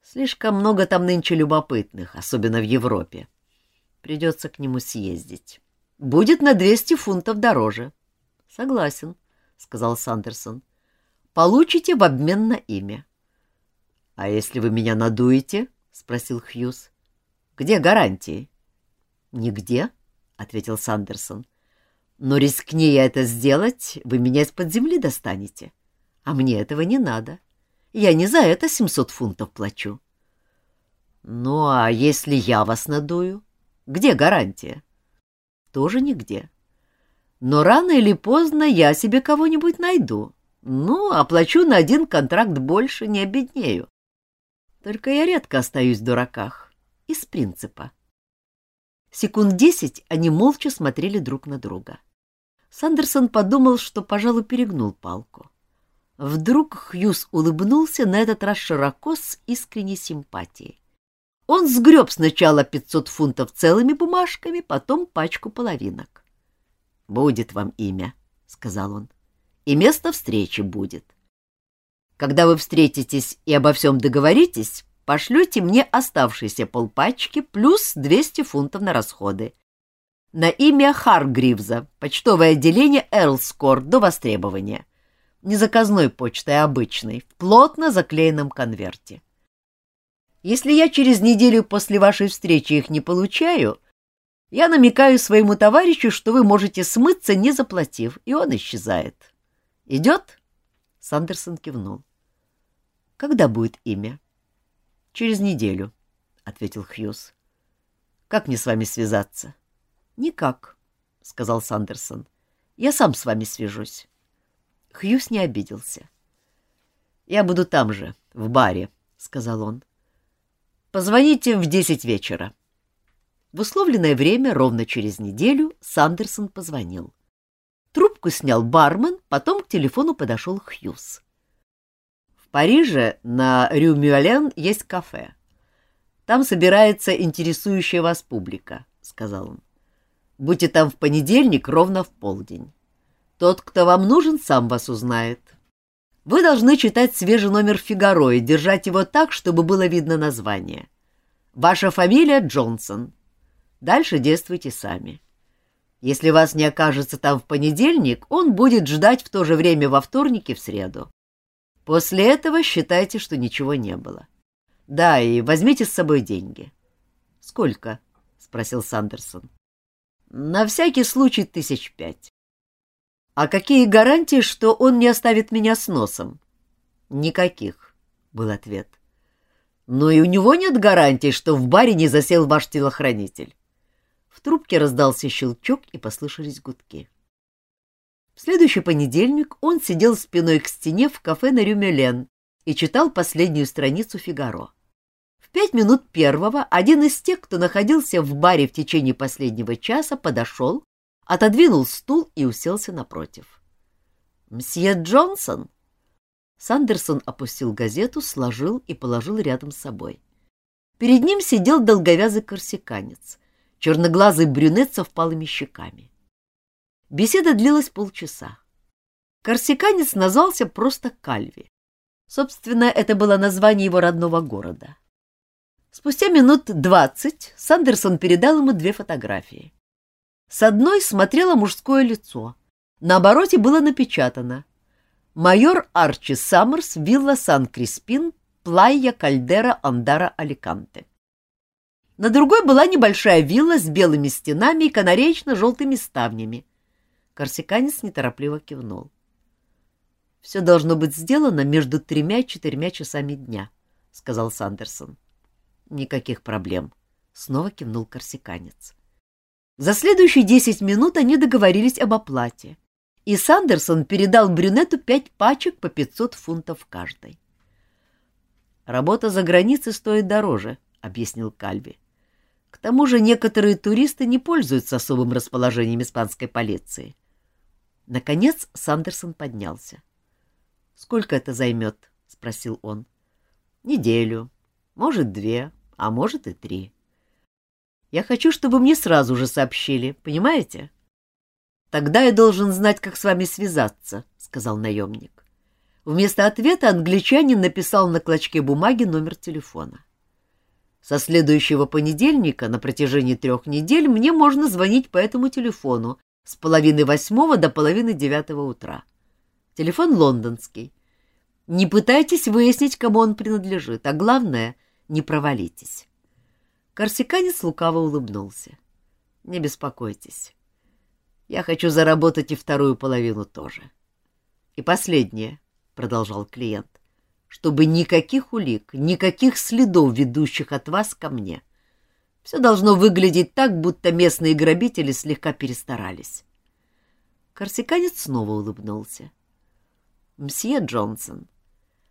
Слишком много там нынче любопытных, особенно в Европе. Придется к нему съездить. Будет на 200 фунтов дороже. — Согласен, — сказал Сандерсон. — Получите в обмен на имя. — А если вы меня надуете? — спросил Хьюз. — Где гарантии? — Нигде, — ответил Сандерсон. — Но рискни я это сделать, вы меня из-под земли достанете. А мне этого не надо. Я не за это 700 фунтов плачу. — Ну, а если я вас надую? Где гарантия? — тоже нигде. Но рано или поздно я себе кого-нибудь найду. Ну, оплачу на один контракт больше, не обеднею. Только я редко остаюсь в дураках. Из принципа. Секунд десять они молча смотрели друг на друга. Сандерсон подумал, что, пожалуй, перегнул палку. Вдруг Хьюз улыбнулся, на этот раз широко, с искренней симпатией. Он сгреб сначала 500 фунтов целыми бумажками, потом пачку половинок. — Будет вам имя, — сказал он, — и место встречи будет. Когда вы встретитесь и обо всем договоритесь, пошлете мне оставшиеся полпачки плюс 200 фунтов на расходы. На имя Харгривза, почтовое отделение Эрлскор до востребования. Не заказной почтой, а обычной, в плотно заклеенном конверте. — если я через неделю после вашей встречи их не получаю, я намекаю своему товарищу, что вы можете смыться, не заплатив, и он исчезает. Идет? Сандерсон кивнул. Когда будет имя? Через неделю, ответил Хьюз. Как мне с вами связаться? Никак, сказал Сандерсон. Я сам с вами свяжусь. Хьюз не обиделся. Я буду там же, в баре, сказал он. Позвоните в десять вечера. В условленное время, ровно через неделю, Сандерсон позвонил. Трубку снял бармен, потом к телефону подошел Хьюз. В Париже на Рю-Мюэлен есть кафе. Там собирается интересующая вас публика, — сказал он. Будьте там в понедельник ровно в полдень. Тот, кто вам нужен, сам вас узнает. Вы должны читать свежий номер «Фигаро» и держать его так, чтобы было видно название. Ваша фамилия Джонсон. Дальше действуйте сами. Если вас не окажется там в понедельник, он будет ждать в то же время во вторник и в среду. После этого считайте, что ничего не было. Да, и возьмите с собой деньги. — Сколько? — спросил Сандерсон. — На всякий случай тысяч пять. А какие гарантии, что он не оставит меня с носом? Никаких, был ответ. Но и у него нет гарантии, что в баре не засел ваш телохранитель. В трубке раздался щелчок и послышались гудки. В следующий понедельник он сидел спиной к стене в кафе на Рюмелен и читал последнюю страницу «Фигаро». В пять минут первого один из тех, кто находился в баре в течение последнего часа, подошел отодвинул стул и уселся напротив. «Мсье Джонсон?» Сандерсон опустил газету, сложил и положил рядом с собой. Перед ним сидел долговязый корсиканец, черноглазый брюнет со впалыми щеками. Беседа длилась полчаса. Корсиканец назвался просто Кальви. Собственно, это было название его родного города. Спустя минут двадцать Сандерсон передал ему две фотографии. С одной смотрело мужское лицо. На обороте было напечатано «Майор Арчи Саммерс, вилла Сан-Криспин, Плайя Кальдера Андара Аликанте». На другой была небольшая вилла с белыми стенами и канареечно-желтыми ставнями. Корсиканец неторопливо кивнул. «Все должно быть сделано между тремя и четырьмя часами дня», — сказал Сандерсон. «Никаких проблем», — снова кивнул корсиканец. За следующие десять минут они договорились об оплате, и Сандерсон передал брюнету пять пачек по пятьсот фунтов каждой. «Работа за границей стоит дороже», — объяснил Кальви. «К тому же некоторые туристы не пользуются особым расположением испанской полиции». Наконец Сандерсон поднялся. «Сколько это займет?» — спросил он. «Неделю, может, две, а может и три. Я хочу, чтобы мне сразу же сообщили, понимаете?» «Тогда я должен знать, как с вами связаться», — сказал наемник. Вместо ответа англичанин написал на клочке бумаги номер телефона. Со следующего понедельника на протяжении трех недель мне можно звонить по этому телефону с половины восьмого до половины девятого утра. Телефон лондонский. Не пытайтесь выяснить, кому он принадлежит, а главное, не провалитесь. Корсиканец лукаво улыбнулся. Не беспокойтесь. Я хочу заработать и вторую половину тоже. И последнее. — продолжал клиент, — чтобы никаких улик, никаких следов, ведущих от вас ко мне. Все должно выглядеть так, будто местные грабители слегка перестарались. Корсиканец снова улыбнулся. — Мсье Джонсон,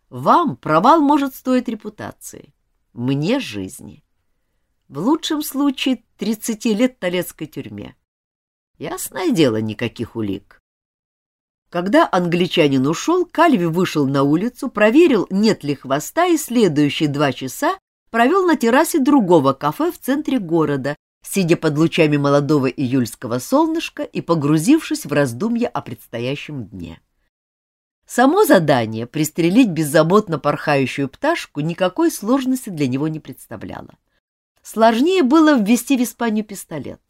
вам провал может стоить репутации, мне — жизни. В лучшем случае тридцати лет в Толецкой тюрьме. Ясное дело, никаких улик. Когда англичанин ушел, Кальви вышел на улицу, проверил, нет ли хвоста, и следующие два часа провел на террасе другого кафе в центре города, сидя под лучами молодого июльского солнышка и погрузившись в раздумья о предстоящем дне. Само задание пристрелить беззаботно порхающую пташку никакой сложности для него не представляло. Сложнее было ввести в Испанию пистолет.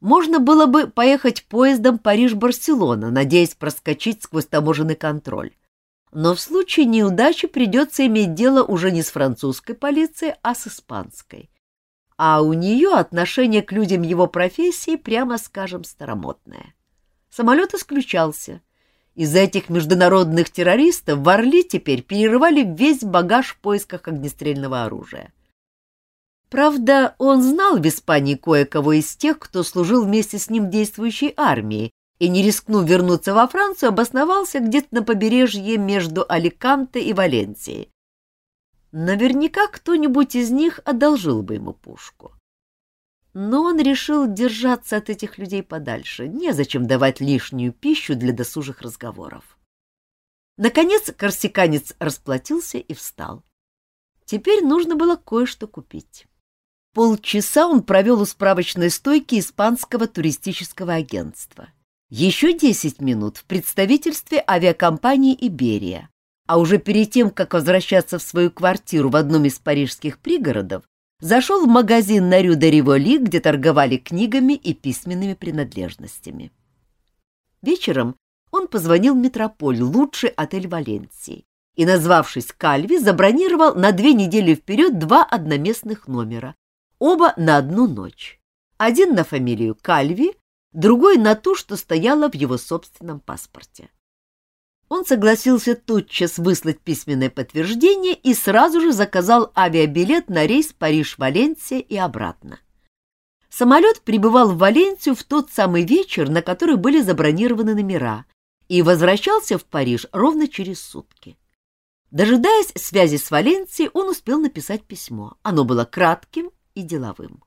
Можно было бы поехать поездом Париж-Барселона, надеясь проскочить сквозь таможенный контроль. Но в случае неудачи придется иметь дело уже не с французской полицией, а с испанской. А у нее отношение к людям его профессии, прямо скажем, старомодное. Самолет исключался. Из-за этих международных террористов в Орли теперь перерывали весь багаж в поисках огнестрельного оружия. Правда, он знал в Испании кое-кого из тех, кто служил вместе с ним в действующей армии, и, не рискнув вернуться во Францию, обосновался где-то на побережье между Аликанте и Валенсией. Наверняка кто-нибудь из них одолжил бы ему пушку. Но он решил держаться от этих людей подальше, незачем давать лишнюю пищу для досужих разговоров. Наконец корсиканец расплатился и встал. Теперь нужно было кое-что купить. Полчаса он провел у справочной стойки испанского туристического агентства. Еще десять минут в представительстве авиакомпании «Иберия». А уже перед тем, как возвращаться в свою квартиру в одном из парижских пригородов, зашел в магазин на Рю де Риволи, где торговали книгами и письменными принадлежностями. Вечером он позвонил в «Метрополь», лучший отель Валенсии, и, назвавшись Кальви, забронировал на две недели вперед два одноместных номера, Оба на одну ночь. Один на фамилию Кальви, другой на ту, что стояла в его собственном паспорте. Он согласился тотчас выслать письменное подтверждение и сразу же заказал авиабилет на рейс Париж-Валенсия и обратно. Самолет прибывал в Валенсию в тот самый вечер, на который были забронированы номера, и возвращался в Париж ровно через сутки. Дожидаясь связи с Валенсией, он успел написать письмо. Оно было кратким и деловым.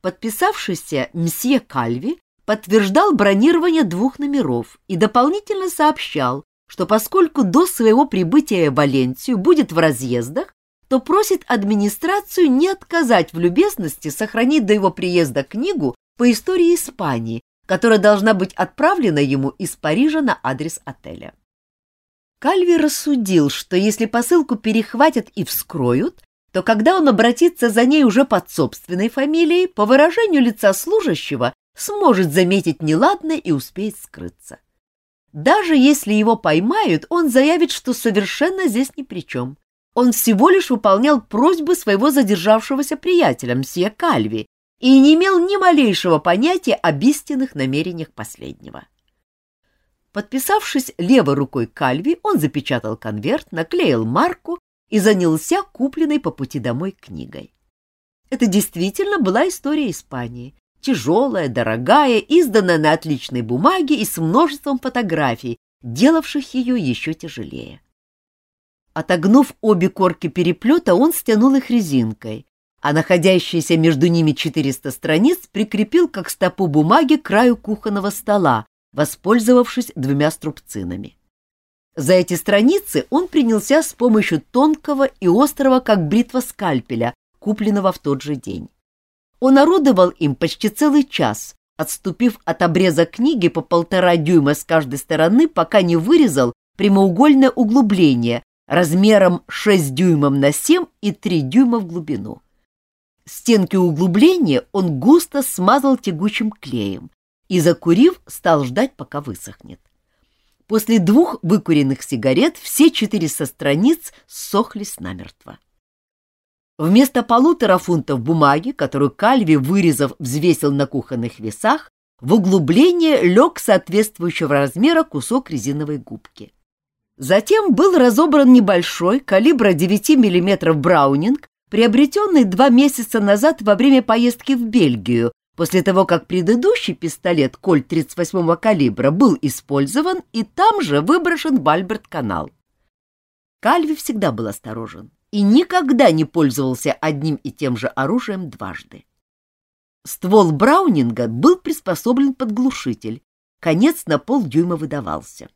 Подписавшийся мсье Кальви подтверждал бронирование двух номеров и дополнительно сообщал, что поскольку до своего прибытия в Валенсию будет в разъездах, то просит администрацию не отказать в любезности сохранить до его приезда книгу по истории Испании, которая должна быть отправлена ему из Парижа на адрес отеля. Кальви рассудил, что если посылку перехватят и вскроют, то когда он обратится за ней уже под собственной фамилией, по выражению лица служащего, сможет заметить неладное и успеет скрыться. Даже если его поймают, он заявит, что совершенно здесь ни при чем. Он всего лишь выполнял просьбы своего задержавшегося приятеля, мсье Кальви, и не имел ни малейшего понятия об истинных намерениях последнего. Подписавшись левой рукой Кальви, он запечатал конверт, наклеил марку и занялся купленной по пути домой книгой. Это действительно была история Испании. Тяжелая, дорогая, изданная на отличной бумаге и с множеством фотографий, делавших ее еще тяжелее. Отогнув обе корки переплета, он стянул их резинкой, а находящиеся между ними 400 страниц прикрепил как стопу бумаги к краю кухонного стола, воспользовавшись двумя струбцинами. За эти страницы он принялся с помощью тонкого и острого, как бритва скальпеля, купленного в тот же день. Он орудовал им почти целый час, отступив от обреза книги по полтора дюйма с каждой стороны, пока не вырезал прямоугольное углубление размером 6 дюймов на 7 и 3 дюйма в глубину. Стенки углубления он густо смазал тягучим клеем и, закурив, стал ждать, пока высохнет. После двух выкуренных сигарет все 400 страниц сохлись намертво. Вместо полутора фунтов бумаги, которую Кальви, вырезав, взвесил на кухонных весах, в углубление лег соответствующего размера кусок резиновой губки. Затем был разобран небольшой, калибра 9 мм браунинг, приобретенный два месяца назад во время поездки в Бельгию, после того, как предыдущий пистолет «Кольт» 38-го калибра был использован и там же выброшен в Альберт-канал. Кальви всегда был осторожен и никогда не пользовался одним и тем же оружием дважды. Ствол Браунинга был приспособлен под глушитель, конец на полдюйма выдавался.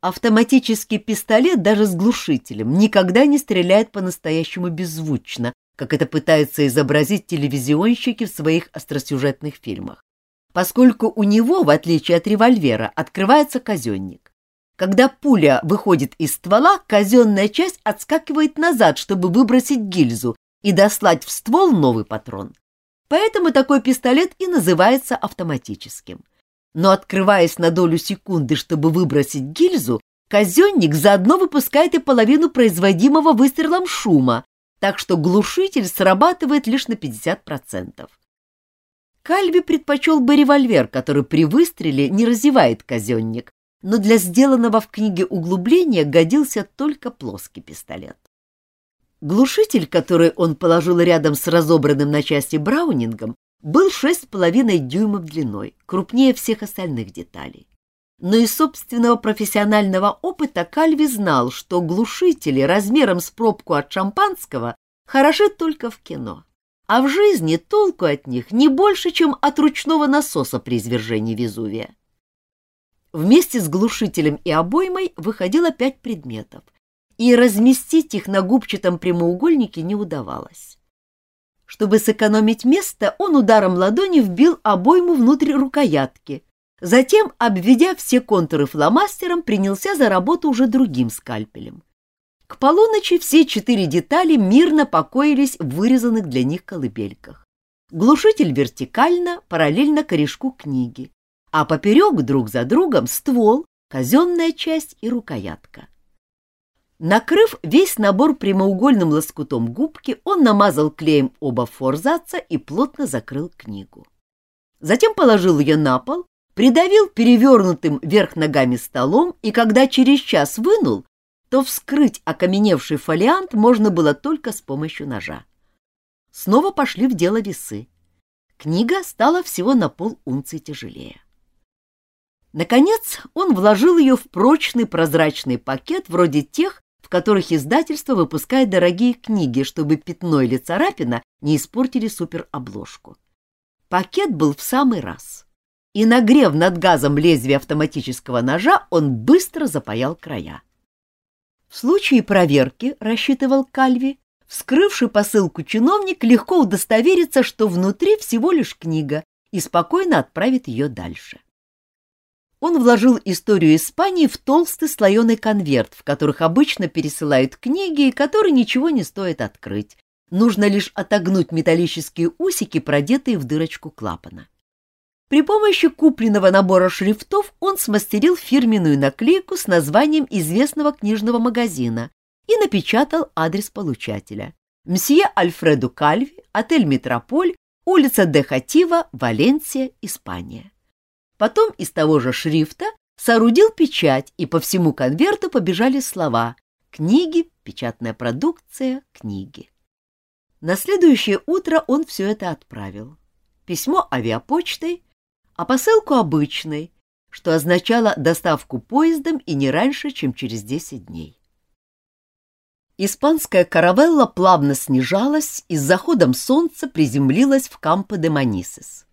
Автоматический пистолет даже с глушителем никогда не стреляет по-настоящему беззвучно, как это пытаются изобразить телевизионщики в своих остросюжетных фильмах, поскольку у него, в отличие от револьвера, открывается казенник. Когда пуля выходит из ствола, казенная часть отскакивает назад, чтобы выбросить гильзу и дослать в ствол новый патрон. Поэтому такой пистолет и называется автоматическим но, открываясь на долю секунды, чтобы выбросить гильзу, казенник заодно выпускает и половину производимого выстрелом шума, так что глушитель срабатывает лишь на 50%. Кальви предпочел бы револьвер, который при выстреле не разевает казенник, но для сделанного в книге углубления годился только плоский пистолет. Глушитель, который он положил рядом с разобранным на части браунингом, был шесть с половиной дюймов длиной, крупнее всех остальных деталей. Но из собственного профессионального опыта Кальви знал, что глушители размером с пробку от шампанского хороши только в кино, а в жизни толку от них не больше, чем от ручного насоса при извержении Везувия. Вместе с глушителем и обоймой выходило пять предметов, и разместить их на губчатом прямоугольнике не удавалось. Чтобы сэкономить место, он ударом ладони вбил обойму внутрь рукоятки. Затем, обведя все контуры фломастером, принялся за работу уже другим скальпелем. К полуночи все четыре детали мирно покоились в вырезанных для них колыбельках. Глушитель вертикально, параллельно корешку книги, а поперек друг за другом ствол, казенная часть и рукоятка. Накрыв весь набор прямоугольным лоскутом губки, он намазал клеем оба форзаца и плотно закрыл книгу. Затем положил ее на пол, придавил перевернутым вверх ногами столом, и когда через час вынул, то вскрыть окаменевший фолиант можно было только с помощью ножа. Снова пошли в дело весы. Книга стала всего на пол унции тяжелее. Наконец он вложил ее в прочный прозрачный пакет вроде тех, в которых издательство выпускает дорогие книги, чтобы пятно или царапина не испортили суперобложку. Пакет был в самый раз. И, нагрев над газом лезвие автоматического ножа, он быстро запаял края. В случае проверки, рассчитывал Кальви, вскрывший посылку чиновник легко удостоверится, что внутри всего лишь книга, и спокойно отправит ее дальше он вложил историю Испании в толстый слоеный конверт, в которых обычно пересылают книги, и который ничего не стоит открыть. Нужно лишь отогнуть металлические усики, продетые в дырочку клапана. При помощи купленного набора шрифтов он смастерил фирменную наклейку с названием известного книжного магазина и напечатал адрес получателя. Мсье Альфреду Кальви, отель «Метрополь», улица Дехатива, Валенсия, Испания. Потом из того же шрифта соорудил печать, и по всему конверту побежали слова «Книги, печатная продукция, книги». На следующее утро он все это отправил. Письмо авиапочтой, а посылку обычной, что означало доставку поездом и не раньше, чем через 10 дней. Испанская каравелла плавно снижалась и с заходом солнца приземлилась в Кампо-де-Манисес.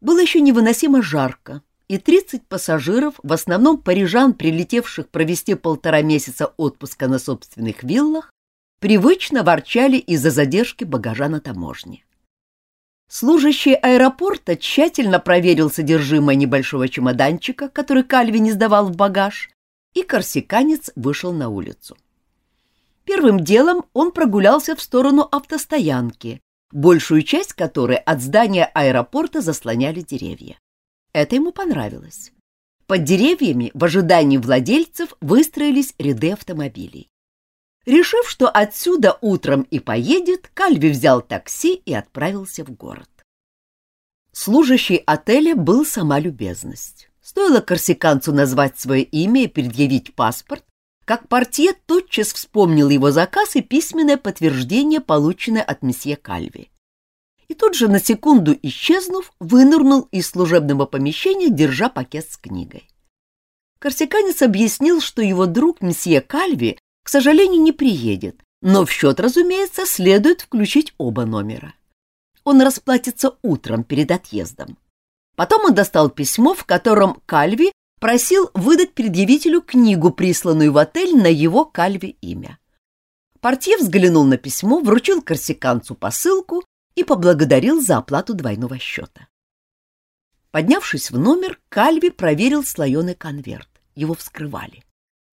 Было еще невыносимо жарко, и 30 пассажиров, в основном парижан, прилетевших провести полтора месяца отпуска на собственных виллах, привычно ворчали из-за задержки багажа на таможне. Служащий аэропорта тщательно проверил содержимое небольшого чемоданчика, который Кальви не сдавал в багаж, и корсиканец вышел на улицу. Первым делом он прогулялся в сторону автостоянки, большую часть которой от здания аэропорта заслоняли деревья. Это ему понравилось. Под деревьями в ожидании владельцев выстроились ряды автомобилей. Решив, что отсюда утром и поедет, Кальви взял такси и отправился в город. Служащий отеля был сама любезность. Стоило корсиканцу назвать свое имя и предъявить паспорт, как портье тотчас вспомнил его заказ и письменное подтверждение, полученное от месье Кальви и тут же на секунду исчезнув, вынырнул из служебного помещения, держа пакет с книгой. Корсиканец объяснил, что его друг месье Кальви, к сожалению, не приедет, но в счет, разумеется, следует включить оба номера. Он расплатится утром перед отъездом. Потом он достал письмо, в котором Кальви просил выдать предъявителю книгу, присланную в отель на его Кальви имя. Портье взглянул на письмо, вручил корсиканцу посылку и поблагодарил за оплату двойного счета. Поднявшись в номер, Кальви проверил слоеный конверт. Его вскрывали.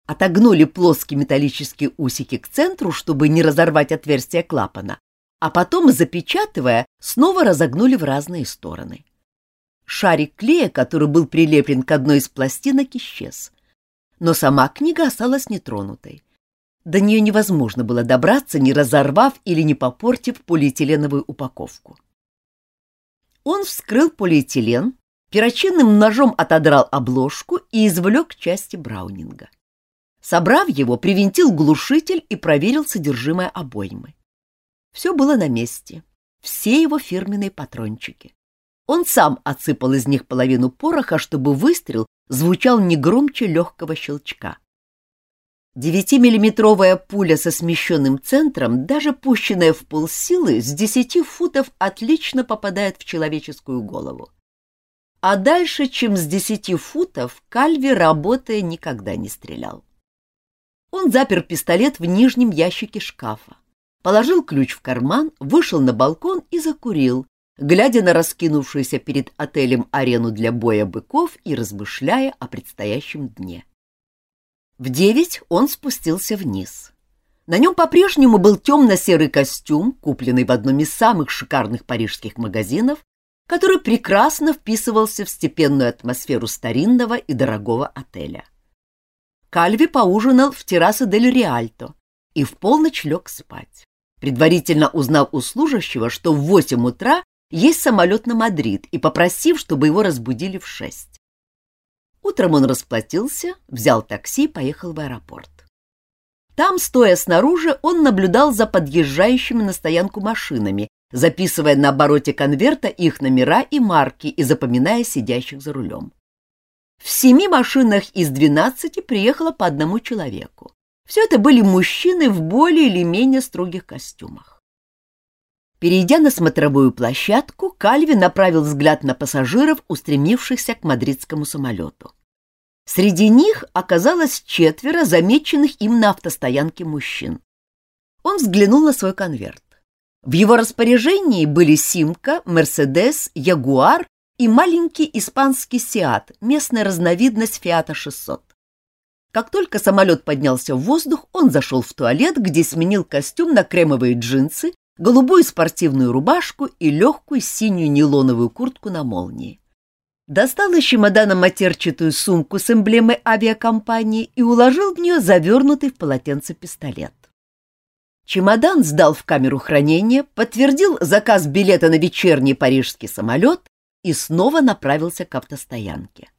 Отогнули плоские металлические усики к центру, чтобы не разорвать отверстие клапана, а потом, запечатывая, снова разогнули в разные стороны. Шарик клея, который был прилеплен к одной из пластинок, исчез. Но сама книга осталась нетронутой. До нее невозможно было добраться, не разорвав или не попортив полиэтиленовую упаковку. Он вскрыл полиэтилен, перочинным ножом отодрал обложку и извлек части Браунинга. Собрав его, привинтил глушитель и проверил содержимое обоймы. Все было на месте, все его фирменные патрончики. Он сам отсыпал из них половину пороха, чтобы выстрел звучал не громче легкого щелчка. Девятимиллиметровая пуля со смещенным центром, даже пущенная в полсилы, с десяти футов отлично попадает в человеческую голову. А дальше, чем с десяти футов, Кальви, работая, никогда не стрелял. Он запер пистолет в нижнем ящике шкафа, положил ключ в карман, вышел на балкон и закурил, глядя на раскинувшуюся перед отелем арену для боя быков и размышляя о предстоящем дне. В девять он спустился вниз. На нем по-прежнему был темно-серый костюм, купленный в одном из самых шикарных парижских магазинов, который прекрасно вписывался в степенную атмосферу старинного и дорогого отеля. Кальви поужинал в террасе Дель Риальто и в полночь лег спать, предварительно узнав у служащего, что в восемь утра есть самолет на Мадрид и попросив, чтобы его разбудили в шесть. Утром он расплатился, взял такси и поехал в аэропорт. Там, стоя снаружи, он наблюдал за подъезжающими на стоянку машинами, записывая на обороте конверта их номера и марки и запоминая сидящих за рулем. В семи машинах из двенадцати приехало по одному человеку. Все это были мужчины в более или менее строгих костюмах. Перейдя на смотровую площадку, Кальви направил взгляд на пассажиров, устремившихся к мадридскому самолету. Среди них оказалось четверо замеченных им на автостоянке мужчин. Он взглянул на свой конверт. В его распоряжении были Симка, Мерседес, Ягуар и маленький испанский Сиат, местная разновидность Фиата 600. Как только самолет поднялся в воздух, он зашел в туалет, где сменил костюм на кремовые джинсы, голубую спортивную рубашку и легкую синюю нейлоновую куртку на молнии достал из чемодана матерчатую сумку с эмблемой авиакомпании и уложил в нее завернутый в полотенце пистолет. Чемодан сдал в камеру хранения, подтвердил заказ билета на вечерний парижский самолет и снова направился к автостоянке.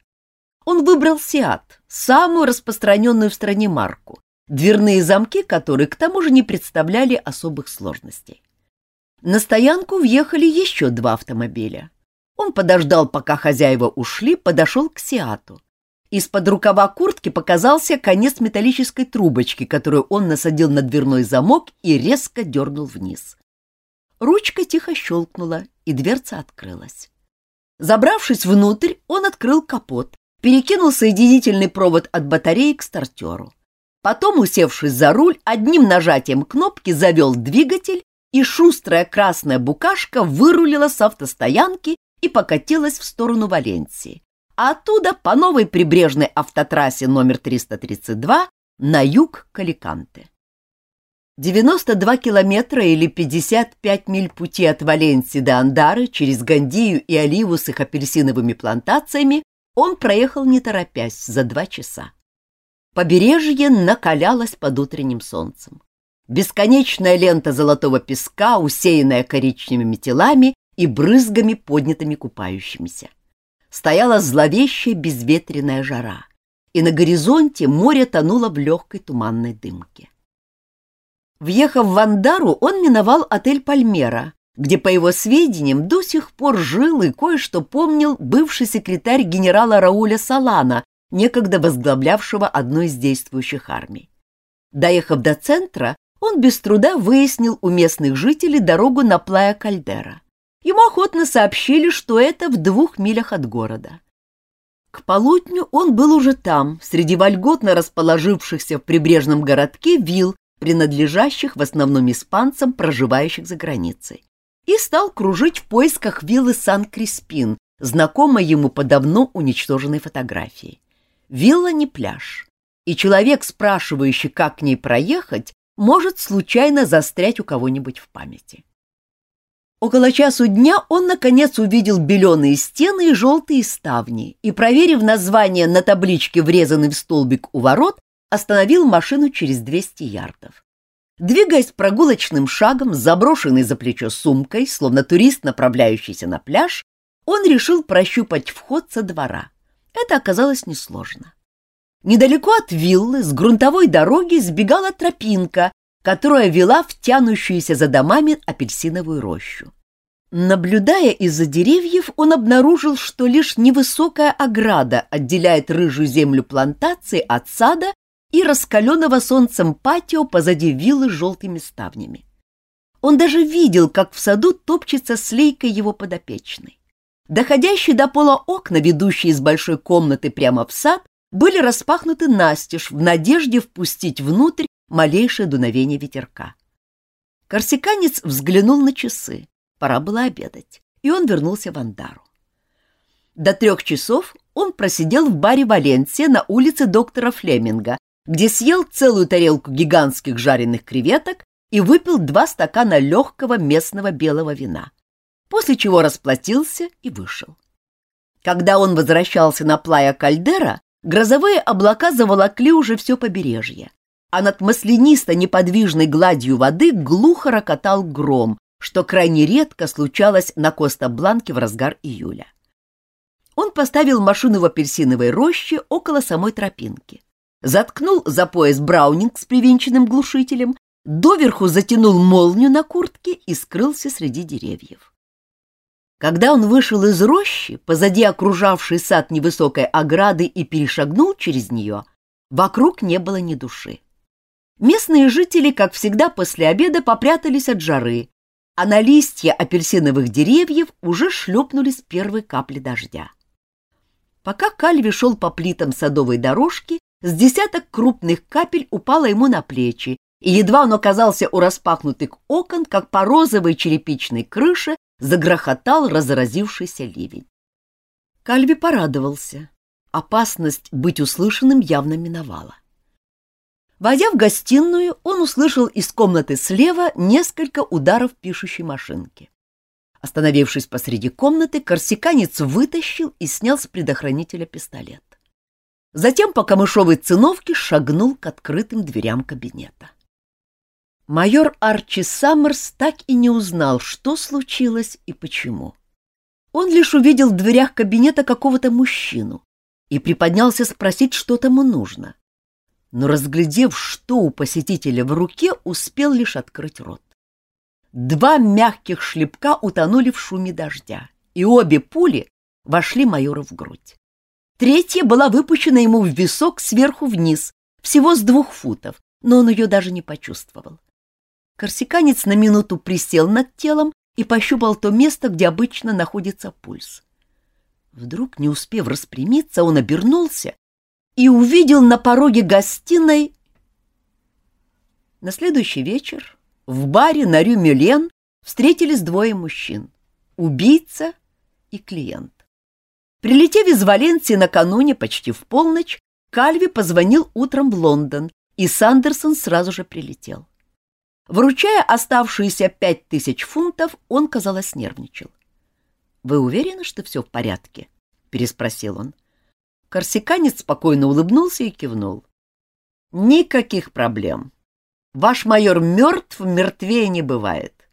Он выбрал «Сиат», самую распространенную в стране марку, дверные замки которой к тому же не представляли особых сложностей. на стоянку въехали еще два автомобиля. Он подождал, пока хозяева ушли, подошел к Сиату. Из-под рукава куртки показался конец металлической трубочки, которую он насадил на дверной замок и резко дернул вниз. Ручка тихо щелкнула, и дверца открылась. Забравшись внутрь, он открыл капот, перекинул соединительный провод от батареи к стартеру. Потом, усевшись за руль, одним нажатием кнопки завел двигатель, и шустрая красная букашка вырулила с автостоянки и покатилась в сторону Валенсии, а оттуда по новой прибрежной автотрассе номер 332 на юг к Аликанте. 92 километра или 55 миль пути от Валенсии до Андары через Гандию и Оливу с их апельсиновыми плантациями он проехал не торопясь за два часа. Побережье накалялось под утренним солнцем. Бесконечная лента золотого песка, усеянная коричневыми телами и брызгами, поднятыми купающимися. Стояла зловещая безветренная жара, и на горизонте море тонуло в легкой туманной дымке. Въехав в Андару, он миновал отель «Пальмера», где, по его сведениям, до сих пор жил и кое-что помнил бывший секретарь генерала Рауля Салана, некогда возглавлявшего одну из действующих армий. Доехав до центра, он без труда выяснил у местных жителей дорогу на Плая Кальдера. Ему охотно сообщили, что это в двух милях от города. К полудню он был уже там, среди вольготно расположившихся в прибрежном городке вилл, принадлежащих в основном испанцам, проживающих за границей, и стал кружить в поисках виллы Сан-Криспин, знакомой ему по давно уничтоженной фотографии. Вилла не пляж, и человек, спрашивающий, как к ней проехать, может случайно застрять у кого-нибудь в памяти. Около часу дня он, наконец, увидел беленые стены и желтые ставни и, проверив название на табличке, врезанный в столбик у ворот, остановил машину через 200 ярдов. Двигаясь прогулочным шагом, заброшенный за плечо сумкой, словно турист, направляющийся на пляж, он решил прощупать вход со двора. Это оказалось несложно. Недалеко от виллы с грунтовой дороги сбегала тропинка, которая вела в тянущуюся за домами апельсиновую рощу. Наблюдая из-за деревьев, он обнаружил, что лишь невысокая ограда отделяет рыжую землю плантации от сада и раскаленного солнцем патио позади виллы с желтыми ставнями. Он даже видел, как в саду топчется слейка его подопечной. Доходящие до пола окна, ведущие из большой комнаты прямо в сад, были распахнуты настежь в надежде впустить внутрь малейшее дуновение ветерка. Корсиканец взглянул на часы. Пора было обедать, и он вернулся в Андару. До трех часов он просидел в баре «Валенсия» на улице доктора Флеминга, где съел целую тарелку гигантских жареных креветок и выпил два стакана легкого местного белого вина после чего расплатился и вышел. Когда он возвращался на плая Кальдера, грозовые облака заволокли уже все побережье, а над маслянисто неподвижной гладью воды глухо рокотал гром, что крайне редко случалось на Коста-Бланке в разгар июля. Он поставил машину в апельсиновой роще около самой тропинки, заткнул за пояс браунинг с привинченным глушителем, доверху затянул молнию на куртке и скрылся среди деревьев. Когда он вышел из рощи, позади окружавшей сад невысокой ограды и перешагнул через нее, вокруг не было ни души. Местные жители, как всегда после обеда, попрятались от жары, а на листья апельсиновых деревьев уже шлепнулись первые капли дождя. Пока Кальви шел по плитам садовой дорожки, с десяток крупных капель упало ему на плечи, и едва он оказался у распахнутых окон, как по розовой черепичной крыше загрохотал разразившийся ливень. Кальви порадовался. Опасность быть услышанным явно миновала. Войдя в гостиную, он услышал из комнаты слева несколько ударов пишущей машинки. Остановившись посреди комнаты, корсиканец вытащил и снял с предохранителя пистолет. Затем по камышовой циновке шагнул к открытым дверям кабинета. Майор Арчи Саммерс так и не узнал, что случилось и почему. Он лишь увидел в дверях кабинета какого-то мужчину и приподнялся спросить, что тому нужно. Но, разглядев, что у посетителя в руке, успел лишь открыть рот. Два мягких шлепка утонули в шуме дождя, и обе пули вошли майору в грудь. Третья была выпущена ему в висок сверху вниз, всего с двух футов, но он ее даже не почувствовал. Корсиканец на минуту присел над телом и пощупал то место, где обычно находится пульс. Вдруг, не успев распрямиться, он обернулся и увидел на пороге гостиной... На следующий вечер в баре на Рю-Мюлен встретились двое мужчин — убийца и клиент. Прилетев из Валенции накануне почти в полночь, Кальви позвонил утром в Лондон, и Сандерсон сразу же прилетел. Вручая оставшиеся пять тысяч фунтов, он, казалось, нервничал. — Вы уверены, что все в порядке? — переспросил он. Корсиканец спокойно улыбнулся и кивнул. — Никаких проблем. Ваш майор мертв, мертвее не бывает.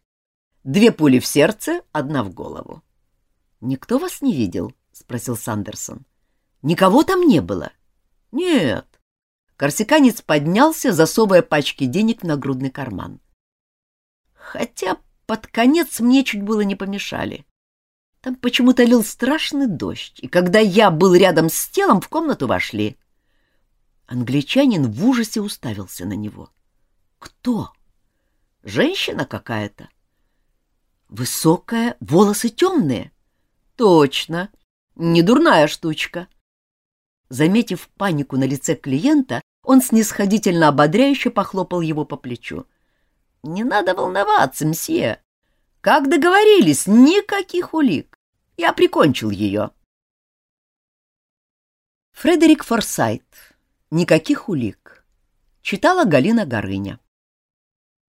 Две пули в сердце, одна в голову. — Никто вас не видел? — спросил Сандерсон. — Никого там не было? — Нет. Корсиканец поднялся, засовывая пачки денег в нагрудный карман. Хотя под конец мне чуть было не помешали. Там почему-то лил страшный дождь, и когда я был рядом с телом, в комнату вошли. Англичанин в ужасе уставился на него. Кто? Женщина какая-то. Высокая, волосы темные. Точно. Недурная штучка. Заметив панику на лице клиента, он снисходительно ободряюще похлопал его по плечу. — не надо волноваться, мсье. Как договорились, никаких улик. Я прикончил ее. Фредерик Форсайт. Никаких улик. Читала Галина Горыня.